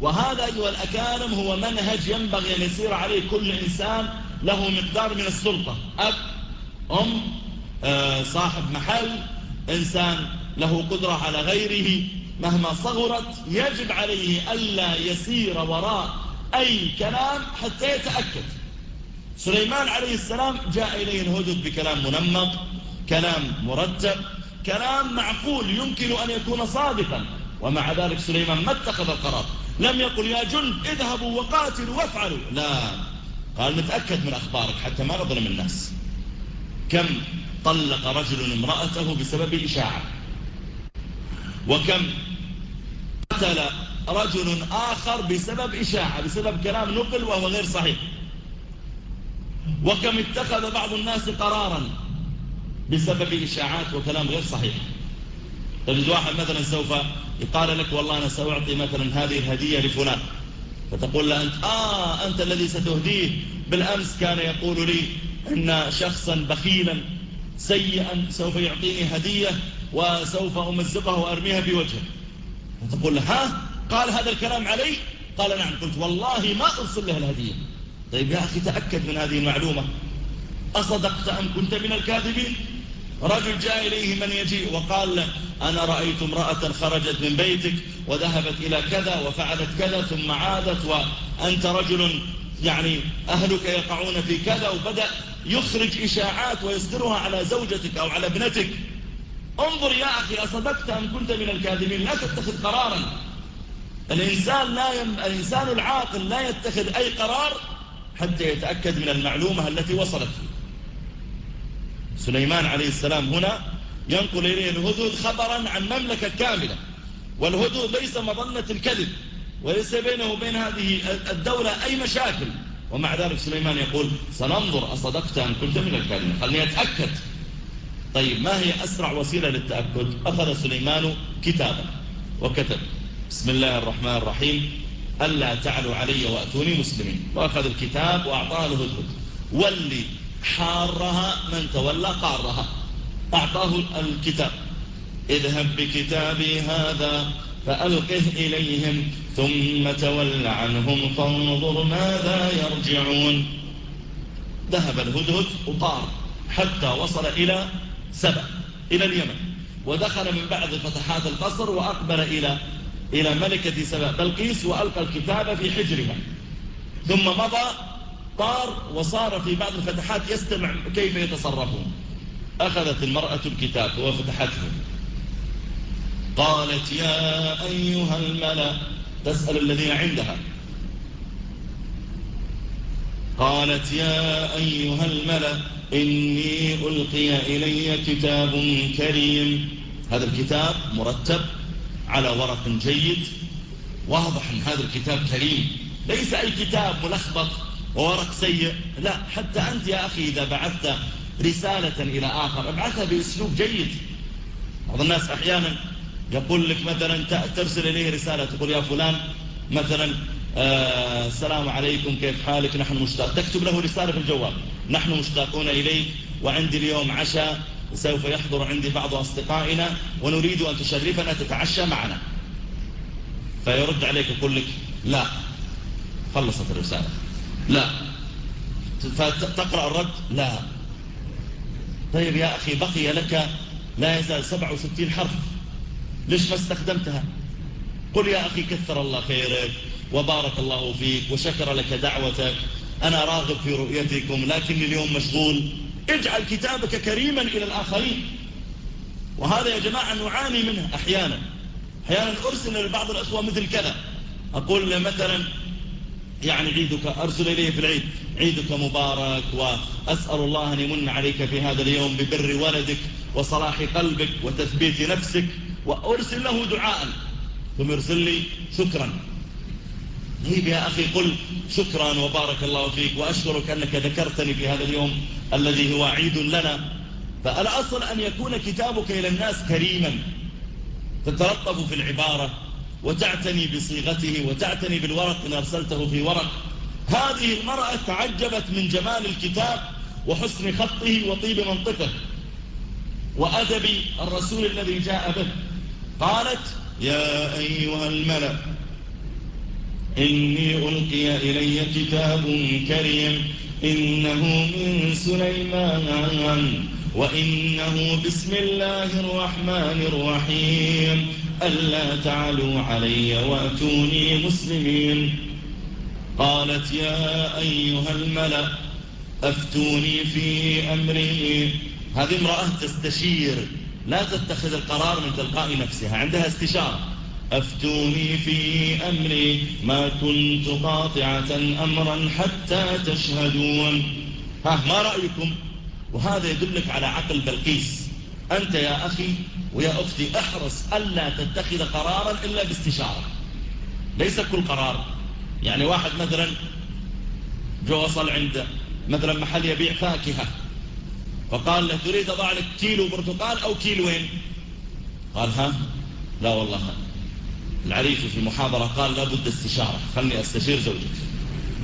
وهذا أيها الأكارم هو منهج ينبغي أن يسير عليه كل إنسان له مقدار من السلطة. أب أم آه، صاحب محل إنسان له قدرة على غيره مهما صغرت يجب عليه ألا يسير وراء أي كلام حتى يتأكد. سليمان عليه السلام جاء إليه الهدد بكلام منمق كلام مرتب كلام معقول يمكن أن يكون صادقا. ومع ذلك سليمان ما اتخذ القرار. لم يقل يا جند اذهبوا وقاتلوا وافعلوا. لا قال نتأكد من أخبارك حتى ما نظلم الناس. كم طلق رجل امرأته بسبب إشاعة. وكم قتل رجل آخر بسبب إشاعة بسبب كلام نقل وهو غير صحيح. وكم اتخذ بعض الناس قرارا. بسبب إشاعات وكلام غير صحيح. تجد واحد مثلا سوف يقال لك والله أنا سأعطي مثلا هذه الهدية لفلان. فتقول له أنت آه أنت الذي ستهديه. بالأمس كان يقول لي إن شخصا بخيلا سيئا سوف يعطيني هدية وسوف أمزقها وأرميها في وجهه. فتقول له ها؟ قال هذا الكلام علي؟ قال نعم. قلت والله ما أرسل له الهدية. طيب يا أخي تأكد من هذه المعلومة. أصدقت أم كنت من الكاذبين؟ رجل جاء إليه من يجيء وقال له أنا رأيت امرأة خرجت من بيتك وذهبت إلى كذا وفعلت كذا ثم عادت وأنت رجل يعني أهلك يقعون في كذا وبدأ يخرج إشاعات ويصدرها على زوجتك أو على ابنتك. انظر يا أخي أصدقت أم كنت من الكاذبين؟ لا تتخذ قرارا. الإنسان, لا يم... الإنسان العاقل لا يتخذ أي قرار حتى يتأكد من المعلومة التي وصلت. سليمان عليه السلام هنا ينقل إليه الهدود خبرا عن مملكة كاملة. والهدود ليس مظنة الكذب وليس بينه وبين هذه الدولة أي مشاكل. ومع ذلك سليمان يقول سننظر أصدقت أم كنت من الكاذبين. خلني أتأكد. طيب ما هي أسرع وسيلة للتأكد؟ أخذ سليمان كتابا وكتب بسم الله الرحمن الرحيم ألا تعلوا علي وأتوني مسلمين. وأخذ الكتاب وأعطاه الهدهد واللي حارها من تولى قارها. أعطاه الكتاب. اذهب بكتابي هذا فألقه إليهم ثم تول عنهم فانظر ماذا يرجعون. ذهب الهدهد وطار حتى وصل إلى سبع إلى اليمن ودخل من بعد فتحات القصر وأقبل إلى إلى ملكة سبع بلقيس وألقى الكتاب في حجرها ثم مضى طار وصار في بعض الفتحات يستمع كيف يتصرفون؟ أخذت المرأة الكتاب وفتحته. قالت يا أيها الملأ تسأل الذين عندها. قالت يا أيها الملأ إني ألقي إلي كتاب كريم. هذا الكتاب مرتب على ورق جيد واضح أن هذا الكتاب كريم. ليس أي كتاب ملخبط. وورق سيء. لا حتى أنت يا أخي إذا بعثت رسالة إلى آخر ابعثها بأسلوب جيد. بعض الناس أحيانا يقول لك مثلا ترسل إليه رسالة تقول يا فلان مثلا آه السلام عليكم كيف حالك؟ نحن مشتاق. تكتب له رسالة في الجوال. نحن مشتاقون إليك وعندي اليوم عشاء سوف يحضر عندي بعض أصدقائنا ونريد أن تشرفنا تتعشى معنا. فيرد عليك يقول لك لا خلصت الرسالة. لا. فتقرأ الرد لا. طيب يا أخي بقي لك لا يزال 67 حرف. ليش ما استخدمتها؟ قل يا أخي كثر الله خيرك وبارك الله فيك وشكر لك دعوتك. أنا راغب في رؤيتكم لكني اليوم مشغول. اجعل كتابك كريما إلى الآخرين. وهذا يا جماعة نعاني منه أحيانا. أحيانا أرسل لبعض الأخوة مثل كذا. أقول مثلا يعني عيدك أرسل إليه في العيد. عيدك مبارك وأسأل الله أن يمن عليك في هذا اليوم ببر ولدك وصلاح قلبك وتثبيت نفسك وأرسل له دعاء. ثم يرسل لي شكرا. طيب يا أخي قل شكرا وبارك الله فيك وأشكرك أنك ذكرتني في هذا اليوم الذي هو عيد لنا. فالأصل أن يكون كتابك إلى الناس كريما. تتلطف في العبارة. وتعتني بصيغته وتعتني بالورق إن أرسلته في ورق. هذه المرأة تعجبت من جمال الكتاب وحسن خطه وطيب منطقه وأدب الرسول الذي جاء به. قالت يا أيها الملأ إني ألقي إلي كتاب كريم إنه من سليمان وإنه بسم الله الرحمن الرحيم. ألا تعلوا علي وأتوني مسلمين. قالت يا أيها الملأ أفتوني في أمري. هذه امرأة تستشير لا تتخذ القرار من تلقاء نفسها عندها استشارة. أفتوني في أمري ما كنت قاطعة أمرا حتى تشهدون. ها ما رأيكم؟ وهذا يدلك على عقل بلقيس. أنت يا أخي ويا أختي أحرص ألا تتخذ قرارا إلا باستشارة. ليس كل قرار. يعني واحد مثلا جو وصل عند مثلا محل يبيع فاكهة فقال له تريد أضع لك كيلو برتقال أو كيلوين؟ قال ها لا والله. العريف في المحاضرة قال لابد استشارة خلني أستشير زوجك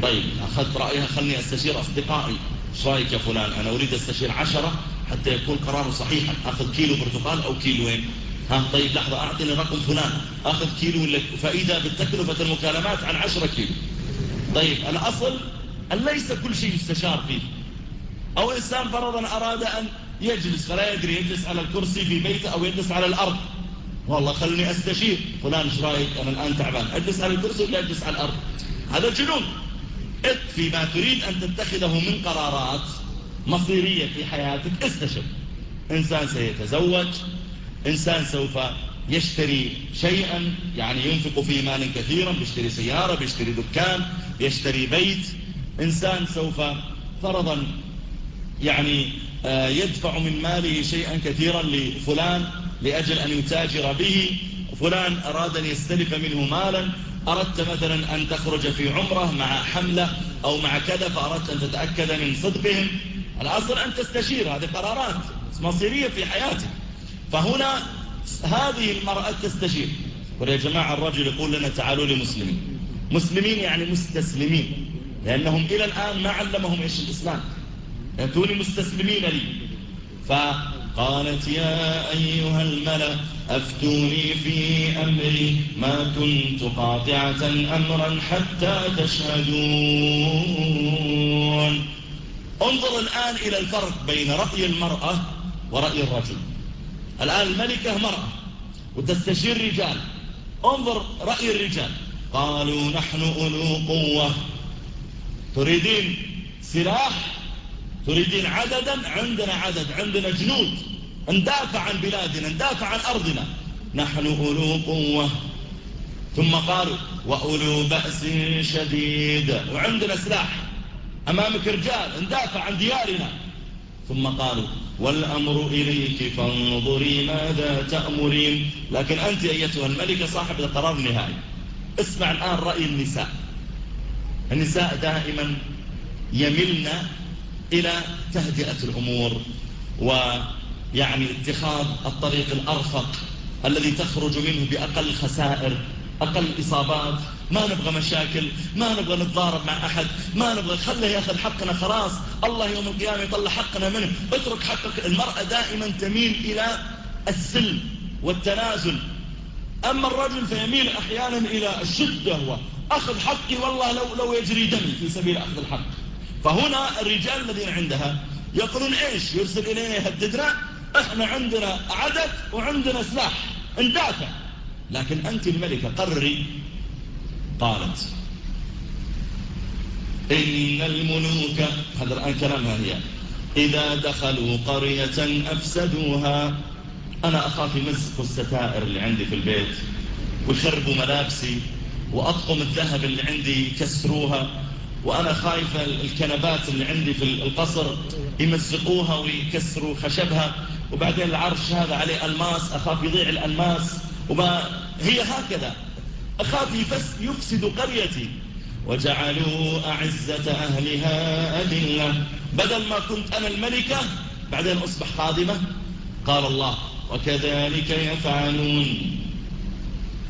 طيب أخذت رأيها خلني أستشير أصدقائي. إيش رأيك يا فلان؟ أنا أريد أستشير عشرة حتى يكون قراره صحيحا أخذ كيلو برتقال أو كيلوين. ها طيب لحظة أعطني رقم فلان. أخذ كيلو لك فإذا بالتكلفة المكالمات عن عشرة كيلو. طيب الأصل أن ليس كل شيء يستشار فيه. أو إنسان فرضا أراد أن يجلس فلا يدري يجلس على الكرسي في بيته أو يجلس على الأرض. والله خلني أستشير. فلان إيش رأيك؟ أنا الآن تعبان. أجلس على الكرسي ولا أجلس على الأرض؟ هذا جنون اكفي ما تريد أن تتخذه من قرارات مصيرية في حياتك استشر. إنسان سيتزوج. إنسان سوف يشتري شيئا يعني ينفق فيه مالا كثيرا بيشتري سيارة بيشتري دكان بيشتري بيت. إنسان سوف فرضا يعني آه، يدفع من ماله شيئا كثيرا لفلان. لأجل أن يتاجر به فلان أراد أن يستلف منه مالا أردت مثلا أن تخرج في عمرة مع حملة أو مع كذا فأردت أن تتأكد من صدقهم. الأصل أن تستشير هذه قرارات مصيرية في حياتك. فهنا هذه المرأة تستشير. يا جماعة الرجل يقول لنا تعالوا لي مسلمين يعني مستسلمين لأنهم إلى الآن ما علمهم إيش الإسلام. يأتوني مستسلمين لي. فقالت يا أيها الملأ أفتوني في أمري. ما كنت قاطعة أمرا حتى تشهدون. انظر الآن إلى الفرق بين رأي المرأة ورأي الرجل. الآن الملكة مرأة وتستشير رجال. انظر رأي الرجال. قالوا نحن أولو قوة. تريدين سلاح؟ تريدين عددا؟ عندنا عدد عندنا جنود. ندافع عن بلادنا ندافع عن أرضنا. نحن أولو قوة. ثم قالوا وأولو بأس شديد. وعندنا سلاح أمامك رجال ندافع عن ديارنا. ثم قالوا والأمر إليك فانظري ماذا تأمرين. لكن أنت أيتها الملكة صاحب القرار النهائي. اسمع الآن رأي النساء. النساء دائما يملن إلى تهدئة الأمور ويعني اتخاذ الطريق الأرفق الذي تخرج منه بأقل خسائر أقل إصابات. ما نبغى مشاكل ما نبغى نتضارب مع أحد ما نبغى خله يأخذ حقنا خلاص. الله يوم القيامة يطلع حقنا منه. اترك حقك. المرأة دائما تميل إلى السلم والتنازل. أما الرجل فيميل أحيانا إلى الشدة وأخذ حقي والله لو, لو يجري دمي في سبيل أخذ الحق. فهنا الرجال الذين عندها يقولون إيش؟ يرسل إلينا يهددنا إحنا عندنا عدد وعندنا سلاح اندافع. لكن أنت الملكة قرري. قالت إن الملوك هذا الآن كلامها هي إذا دخلوا قرية أفسدوها. أنا أخاف يمسكوا الستائر اللي عندي في البيت ويخربوا ملابسي وأطقم الذهب اللي عندي يكسروها. وأنا خايف الكنبات اللي عندي في القصر يمزقوها ويكسروا خشبها. وبعدين العرش هذا عليه ألماس أخاف يضيع الألماس. وما هي هكذا. أخاف يفسد قريتي. وجعلوا أعزة أهلها أذلة. بدل ما كنت أنا الملكة بعدين أصبح خادمة. قال الله وكذلك يفعلون.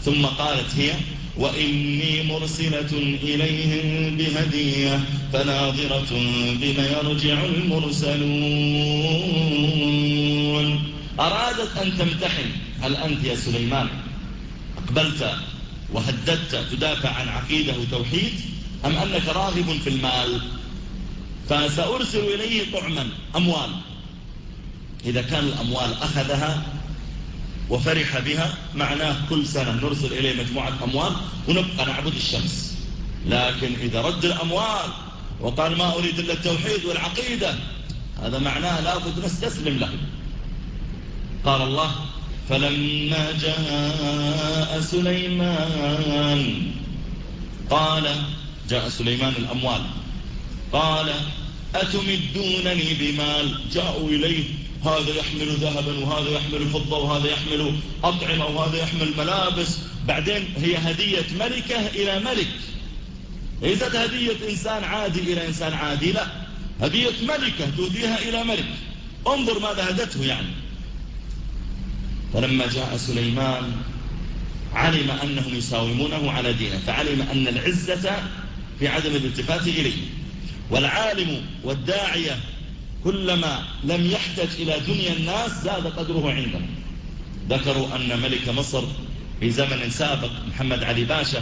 ثم قالت هي وإني مرسلة إليهم بهدية فناظرة بما يرجع المرسلون. أرادت أن تمتحن هل أنت يا سليمان. أقبلت وهددت تدافع عن عقيدة وتوحيد أم أنك راغب في المال؟ فسأرسل إليه طعما أموال. إذا كان الأموال أخذها وفرح بها معناه كل سنة نرسل إليه مجموعة أموال ونبقى نعبد الشمس. لكن إذا رد الأموال وقال ما أريد إلا التوحيد والعقيدة هذا معناه لابد نستسلم له. قال الله فلما جاء سليمان قال جاء سليمان الأموال. قال أتمدونني بمال؟ جاءوا إليه هذا يحمل ذهبا وهذا يحمل فضة وهذا يحمل أطعمة وهذا يحمل ملابس. بعدين هي هدية ملكة إلى ملك. ليست هدية إنسان عادي إلى إنسان عادي لا. هدية ملكة توديها إلى ملك. انظر ماذا هدته يعني. فلما جاء سليمان علم أنهم يساومونه على دينه فعلم أن العزة في عدم الالتفات إليه. والعالم والداعية كلما لم يحتج إلى دنيا الناس زاد قدره عندهم. ذكروا أن ملك مصر في زمن سابق محمد علي باشا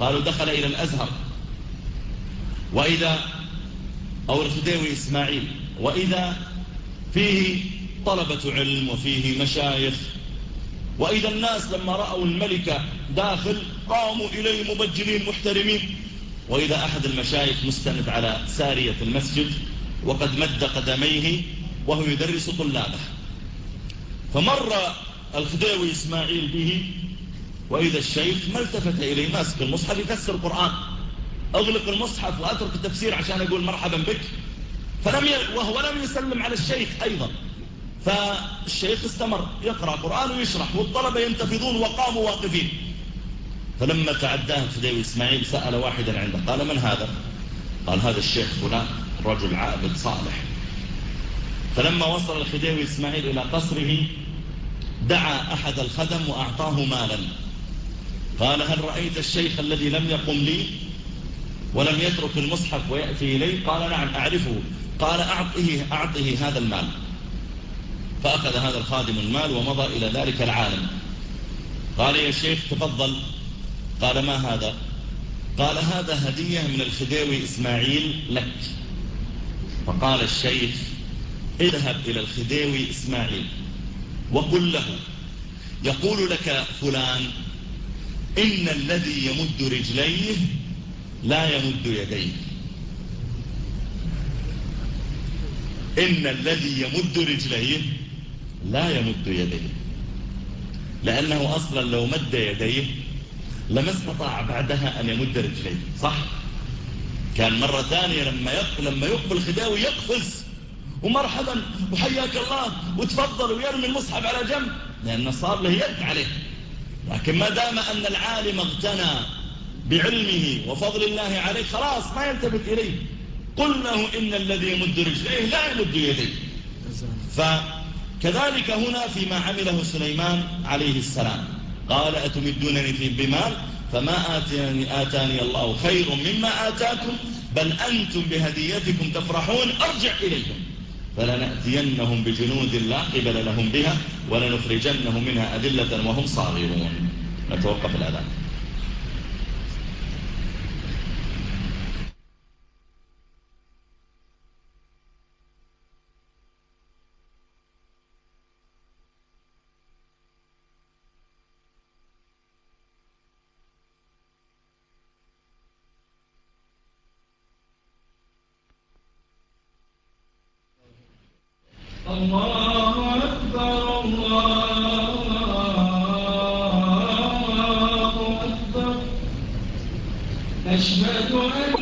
قالوا دخل إلى الأزهر. وإذا أو الخديوي إسماعيل وإذا فيه طلبة علم وفيه مشايخ وإذا الناس لما رأوا الملكة داخل قاموا إليه مبجلين محترمين. وإذا أحد المشايخ مستند على سارية المسجد وقد مد قدميه وهو يدرس طلابه. فمر الخديوي إسماعيل به وإذا الشيخ ما التفت إليه ماسك المصحف يفسر القرآن. أغلق المصحف وأترك التفسير عشان أقول مرحبا بك. فلم ي... وهو لم يسلم على الشيخ أيضا. فالشيخ استمر يقرأ قرآن ويشرح والطلبة ينتفضون وقاموا واقفين. فلما تعداه الخديوي إسماعيل سأل واحدا عنده قال من هذا؟ قال هذا الشيخ فلان. رجل عابد صالح. فلما وصل الخديوي إسماعيل إلى قصره دعا أحد الخدم وأعطاه مالا. قال هل رأيت الشيخ الذي لم يقم لي ولم يترك المصحف ويأتي إليه قال نعم أعرفه. قال أعطه, أعطه هذا المال. فأخذ هذا الخادم المال ومضى إلى ذلك العالم. قال يا شيخ تفضل. قال ما هذا؟ قال هذا هدية من الخديوي إسماعيل لك. فقال الشيخ اذهب إلى الخديوي إسماعيل وقل له يقول لك فلان إن الذي يمد رجليه لا يمد يديه. إن الذي يمد رجليه لا يمد يديه. لأنه أصلا لو مد يديه لما استطاع بعدها أن يمد رجليه صح؟ كان مرة ثانية لما يقبل, لما يقبل خداوي يقفز. ومرحبا وحياك الله وتفضل ويرمي المصحف على جنب. لأنه صار له يد عليه. لكن ما دام أن العالم اغتنى بعلمه وفضل الله عليه خلاص ما يلتفت إليه. قل له إن الذي يمد رجليه لا يمد يديه. فكذلك هنا فيما عمله سليمان عليه السلام. قال أتمدونني في بمال فما آتاني, آتاني الله خير مما آتاكم بل أنتم بهديتكم تفرحون أرجع إليكم فلنأتينهم بجنود لا قبل لهم بها ولنخرجنهم منها أذلة وهم صاغرون. نتوقف الأذان. Yes,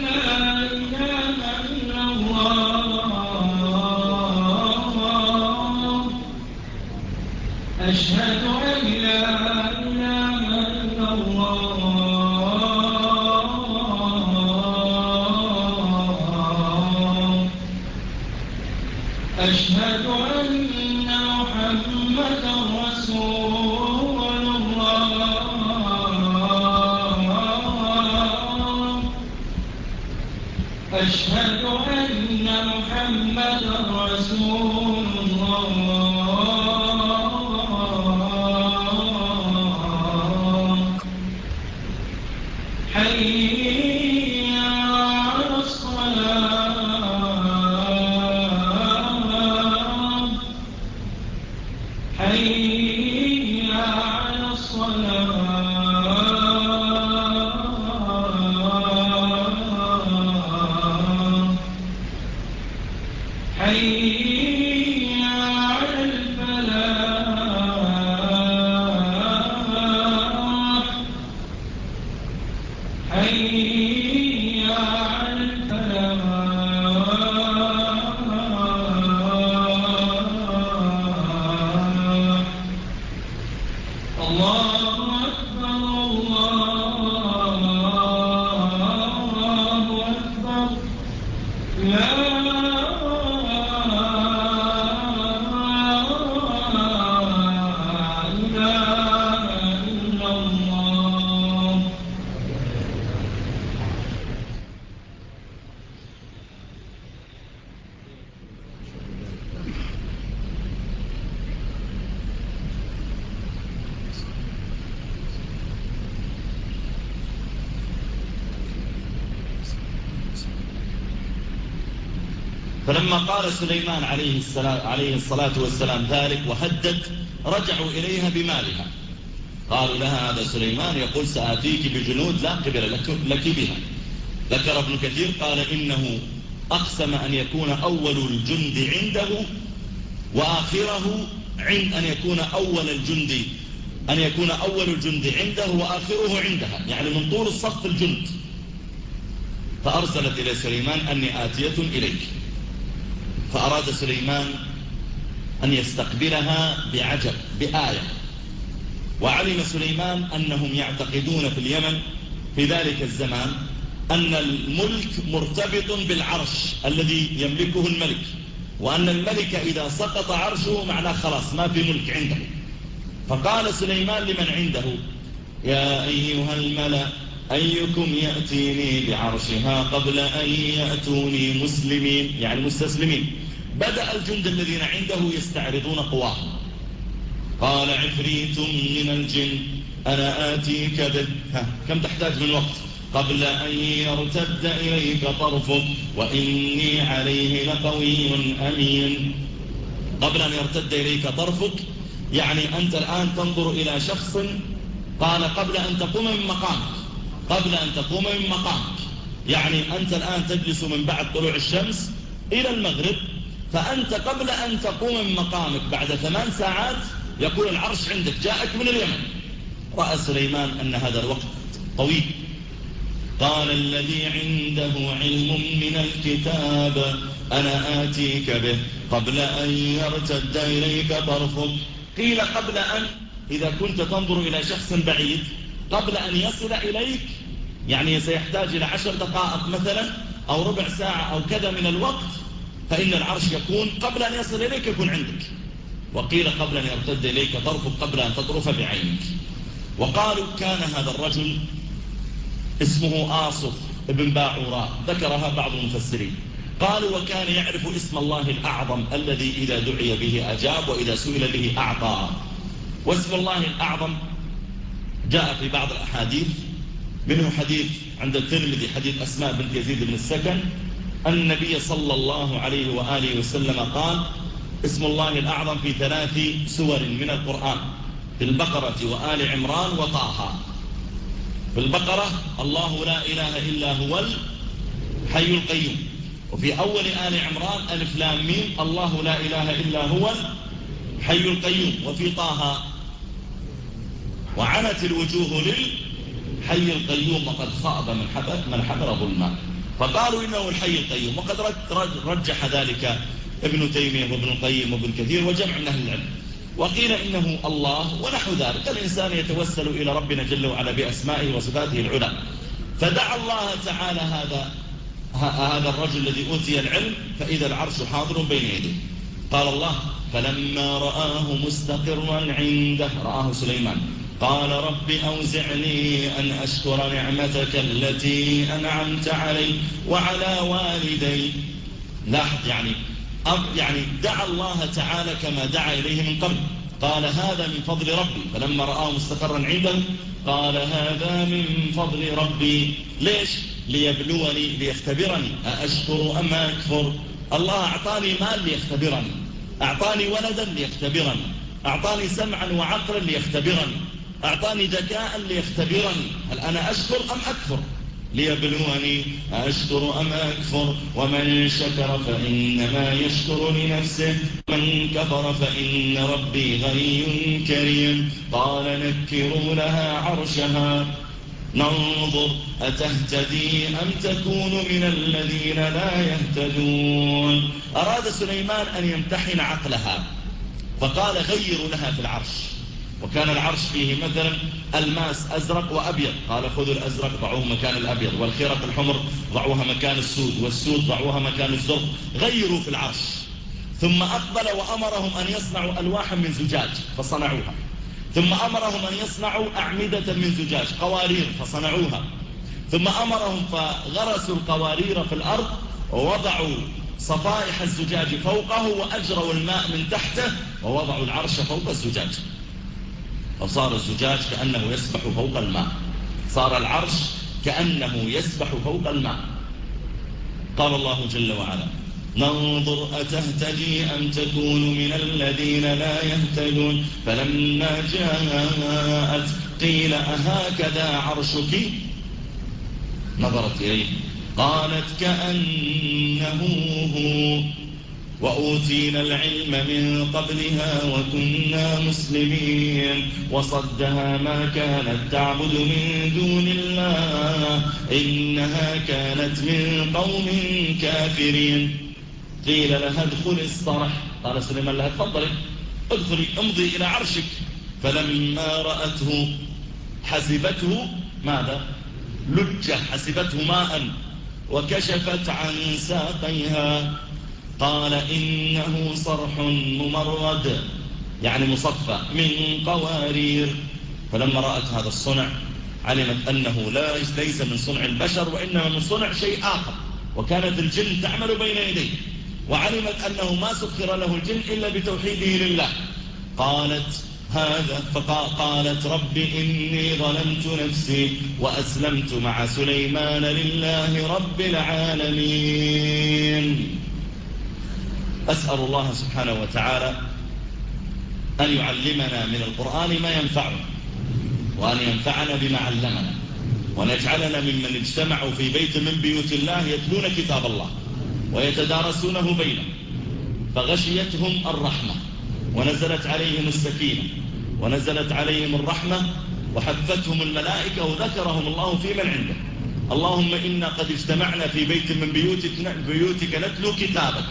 فلما قال سليمان عليه, السلام عليه الصلاة والسلام ذلك وهدد رجعوا إليها بمالها. قالوا لها هذا سليمان يقول سآتيك بجنود لا قبل لك, لك بها. ذكر ابن كثير قال إنه أقسم أن يكون أول الجند عنده وآخره عند أن يكون أول الجند أن يكون أول الجند عنده وآخره عندها. يعني من طول الصف الجند. فأرسلت إلى سليمان أني آتية إليك. فأراد سليمان أن يستقبلها بعجب بآية. وعلم سليمان أنهم يعتقدون في اليمن في ذلك الزمان أن الملك مرتبط بالعرش الذي يملكه الملك وأن الملك إذا سقط عرشه معناه خلاص ما في ملك عنده. فقال سليمان لمن عنده؟ يا أيها الملأ أيكم يأتيني بعرشها قبل أن يأتوني مسلمين؟ يعني مستسلمين. بدأ الجند الذين عنده يستعرضون قواهم قال عفريت من الجن أنا آتيك به كم تحتاج من وقت؟ قبل أن يرتد إليك طرفك وإني عليه لقوي أمين. قبل أن يرتد إليك طرفك يعني أنت الآن تنظر إلى شخص قال قبل أن تقوم من مقامك. قبل أن تقوم من مقامك يعني أنت الآن تجلس من بعد طلوع الشمس إلى المغرب فأنت قبل أن تقوم من مقامك بعد ثمان ساعات يقول العرش عندك جاءك من اليمن. رأى سليمان أن هذا الوقت طويل. قال الذي عنده علم من الكتاب أنا آتيك به قبل أن يرتد إليك طرفك. قيل قبل أن إذا كنت تنظر إلى شخص بعيد قبل أن يصل إليك يعني سيحتاج إلى عشر دقائق مثلا أو ربع ساعة أو كذا من الوقت فإن العرش يكون قبل أن يصل إليك يكون عندك. وقيل قبل أن يرتد إليك طرفك قبل أن تطرف بعينك. وقالوا كان هذا الرجل اسمه آصف ابن باعوراء. ذكرها بعض المفسرين. قالوا وكان يعرف اسم الله الأعظم الذي إذا دعي به أجاب وإذا سئل به أعطى. واسم الله الأعظم جاء في بعض الأحاديث منه حديث عند الترمذي حديث أسماء بنت يزيد بن السكن النبي صلى الله عليه وآله وسلم قال اسم الله الأعظم في ثلاث سور من القرآن في البقرة وآل عمران وطه. في البقرة الله لا إله إلا هو الحي القيوم وفي أول آل عمران ألف لام ميم الله لا إله إلا هو الحي القيوم وفي طه وعنت الوجوه للحي القيوم وقد خاب من حبر, من حبر ظلما فقالوا إنه الحي القيوم وقد رجح ذلك ابن تيمية وابن القيم وابن كثير وجمع من أهل العلم. وقيل إنه الله ونحو ذلك. الإنسان يتوسل إلى ربنا جل وعلا بأسمائه وصفاته العلى. فدعا الله تعالى هذا هذا الرجل الذي أوتي العلم فإذا العرش حاضر بين يديه. قال الله فلما رآه مستقرا عنده. رآه سليمان. قال رب أوزعني أن أشكر نعمتك التي أنعمت علي وعلى والدي. لاحظ يعني أب يعني دعا الله تعالى كما دعا إليه من قبل. قال هذا من فضل ربي. فلما رآه مستقرا عنده قال هذا من فضل ربي. ليش؟ ليبلوني ليختبرني. أأشكر أم أكفر؟ الله أعطاني مال ليختبرني. أعطاني ولدا ليختبرني. أعطاني سمعا وعقلا ليختبرني. أعطاني ذكاء ليختبرني. هل أنا أشكر أم أكفر؟ ليبلوني أشكر أم أكفر؟ ومن شكر فإنما يشكر لنفسه. من كفر فإن ربي غني كريم. قال نكروا لها عرشها. ننظر أتهتدي أم تكون من الذين لا يهتدون؟ أراد سليمان أن يمتحن عقلها فقال غيروا لها في العرش. وكان العرش فيه مثلا الماس أزرق وأبيض. قال خذوا الأزرق ضعوه مكان الأبيض والخيرة الحمر ضعوها مكان السود والسود ضعوها مكان الزرق. غيروا في العرش. ثم أقبل وأمرهم أن يصنعوا ألواحا من زجاج فصنعوها. ثم أمرهم أن يصنعوا أعمدة من زجاج قوارير فصنعوها. ثم أمرهم فغرسوا القوارير في الأرض ووضعوا صفائح الزجاج فوقه وأجروا الماء من تحته ووضعوا العرش فوق الزجاج. فصار الزجاج كأنه يسبح فوق الماء. صار العرش كأنه يسبح فوق الماء. قال الله جل وعلا ننظر أتهتدي أم تكون من الذين لا يهتدون؟ فلما جاءت قيل أهكذا عرشك؟ نظرت إليه. قالت كأنه هو. وأوتينا العلم من قبلها وكنا مسلمين. وصدها ما كانت تعبد من دون الله. إنها كانت من قوم كافرين. قيل لها ادخل الصرح. قال سليمان لها تفضلي ادخلي امضي إلى عرشك. فلما رأته حسبته ماذا؟ لجة حسبته ماء. وكشفت عن ساقيها. قال إنه صرح ممرد يعني مصفى من قوارير. فلما رأت هذا الصنع علمت أنه لا ليس من صنع البشر وإنما من صنع شيء آخر. وكانت الجن تعمل بين يديه. وعلمت أنه ما سخر له الجن إلا بتوحيده لله. قالت هذا فقالت رب إني ظلمت نفسي وأسلمت مع سليمان لله رب العالمين. أسأل الله سبحانه وتعالى أن يعلمنا من القرآن ما ينفعنا وأن ينفعنا بما علمنا وأن يجعلنا ممن اجتمعوا في بيت من بيوت الله يتلون كتاب الله ويتدارسونه بينهم فغشيتهم الرحمة ونزلت عليهم السكينة ونزلت عليهم الرحمة وحفتهم الملائكة وذكرهم الله في من عنده اللهم إنا قد اجتمعنا في بيت من بيوتك, بيوتك نتلو كتابك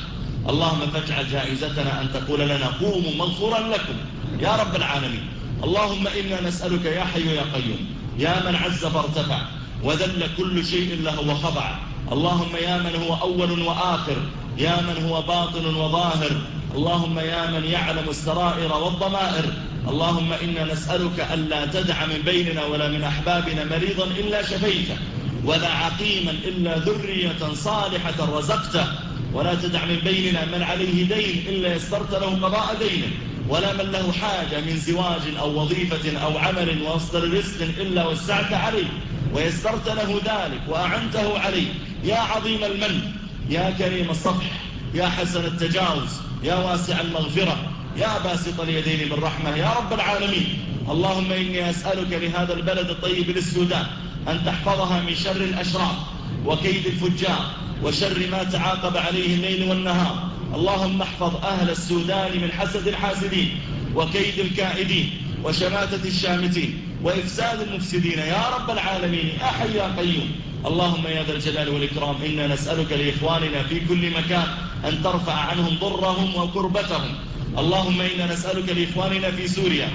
اللهم فاجعل جائزتنا أن تقول لنا قوموا مغفورا لكم. يا رب العالمين. اللهم إنا نسألك يا حي يا قيوم. يا من عز فارتفع وذل كل شيء له وخضع. اللهم يا من هو أول وآخر. يا من هو باطن وظاهر. اللهم يا من يعلم السرائر والضمائر. اللهم إنا نسألك ألا تدع من بيننا ولا من أحبابنا مريضا إلا شفيته ولا عقيما إلا ذرية صالحة رزقته. ولا تدع من بيننا من عليه دين إلا يسرت له قضاء دينه. ولا من له حاجة من زواج أو وظيفة أو عمل وأصدر رزق إلا وسعت عليه. ويسرت له ذلك وأعنته عليه. يا عظيم المن يا كريم الصفح يا حسن التجاوز يا واسع المغفرة يا باسط اليدين بالرحمة يا رب العالمين. اللهم إني أسألك لهذا البلد الطيب للسودان أن تحفظها من شر الأشرار وكيد الفجار وشر ما تعاقب عليه الليل والنهار. اللهم احفظ أهل السودان من حسد الحاسدين وكيد الكائدين وشماتة الشامتين وإفساد المفسدين. يا رب العالمين أحي يا قيوم. اللهم يا ذا الجلال والإكرام إنا نسألك لإخواننا في كل مكان أن ترفع عنهم ضرهم وكربتهم. اللهم إنا نسألك لإخواننا في سوريا.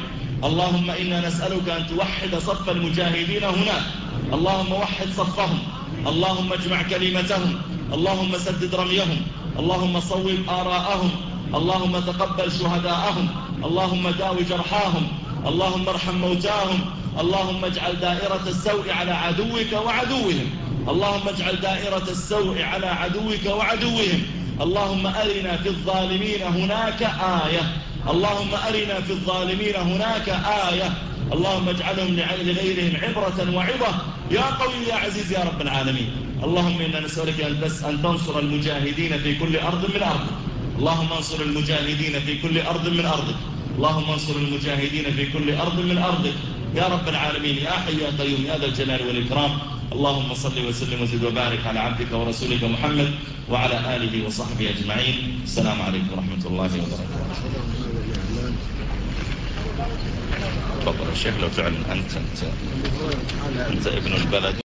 اللهم إنا نسألك أن توحد صف المجاهدين هناك. اللهم وحد صفهم. اللهم اجمع كلمتهم. اللهم سدد رميهم اللهم صوب آراءهم اللهم تقبل شهداءهم اللهم داو جرحاهم اللهم ارحم موتاهم اللهم اجعل دائرة السوء على عدوك وعدوهم اللهم اجعل دائرة السوء على عدوك وعدوهم اللهم أرنا في الظالمين هناك آية اللهم أرنا في الظالمين هناك آية اللهم اجعلهم لغيرهم عبرة وعظة يا قوي يا عزيز يا رب العالمين. اللهم إنا نسألك أن, بس أن تنصر المجاهدين في كل أرض من أرضك. اللهم انصر المجاهدين في كل أرض من أرضك. اللهم انصر المجاهدين في كل أرض من أرضك. يا رب العالمين يا حي يا قيوم يا ذا الجلال والإكرام. اللهم صل وسلم وزد وبارك على عبدك ورسولك محمد وعلى آله وصحبه أجمعين. السلام عليكم ورحمة الله وبركاته. تفضل الشيخ لو فعلا أنت, أنت, أنت ابن البلد.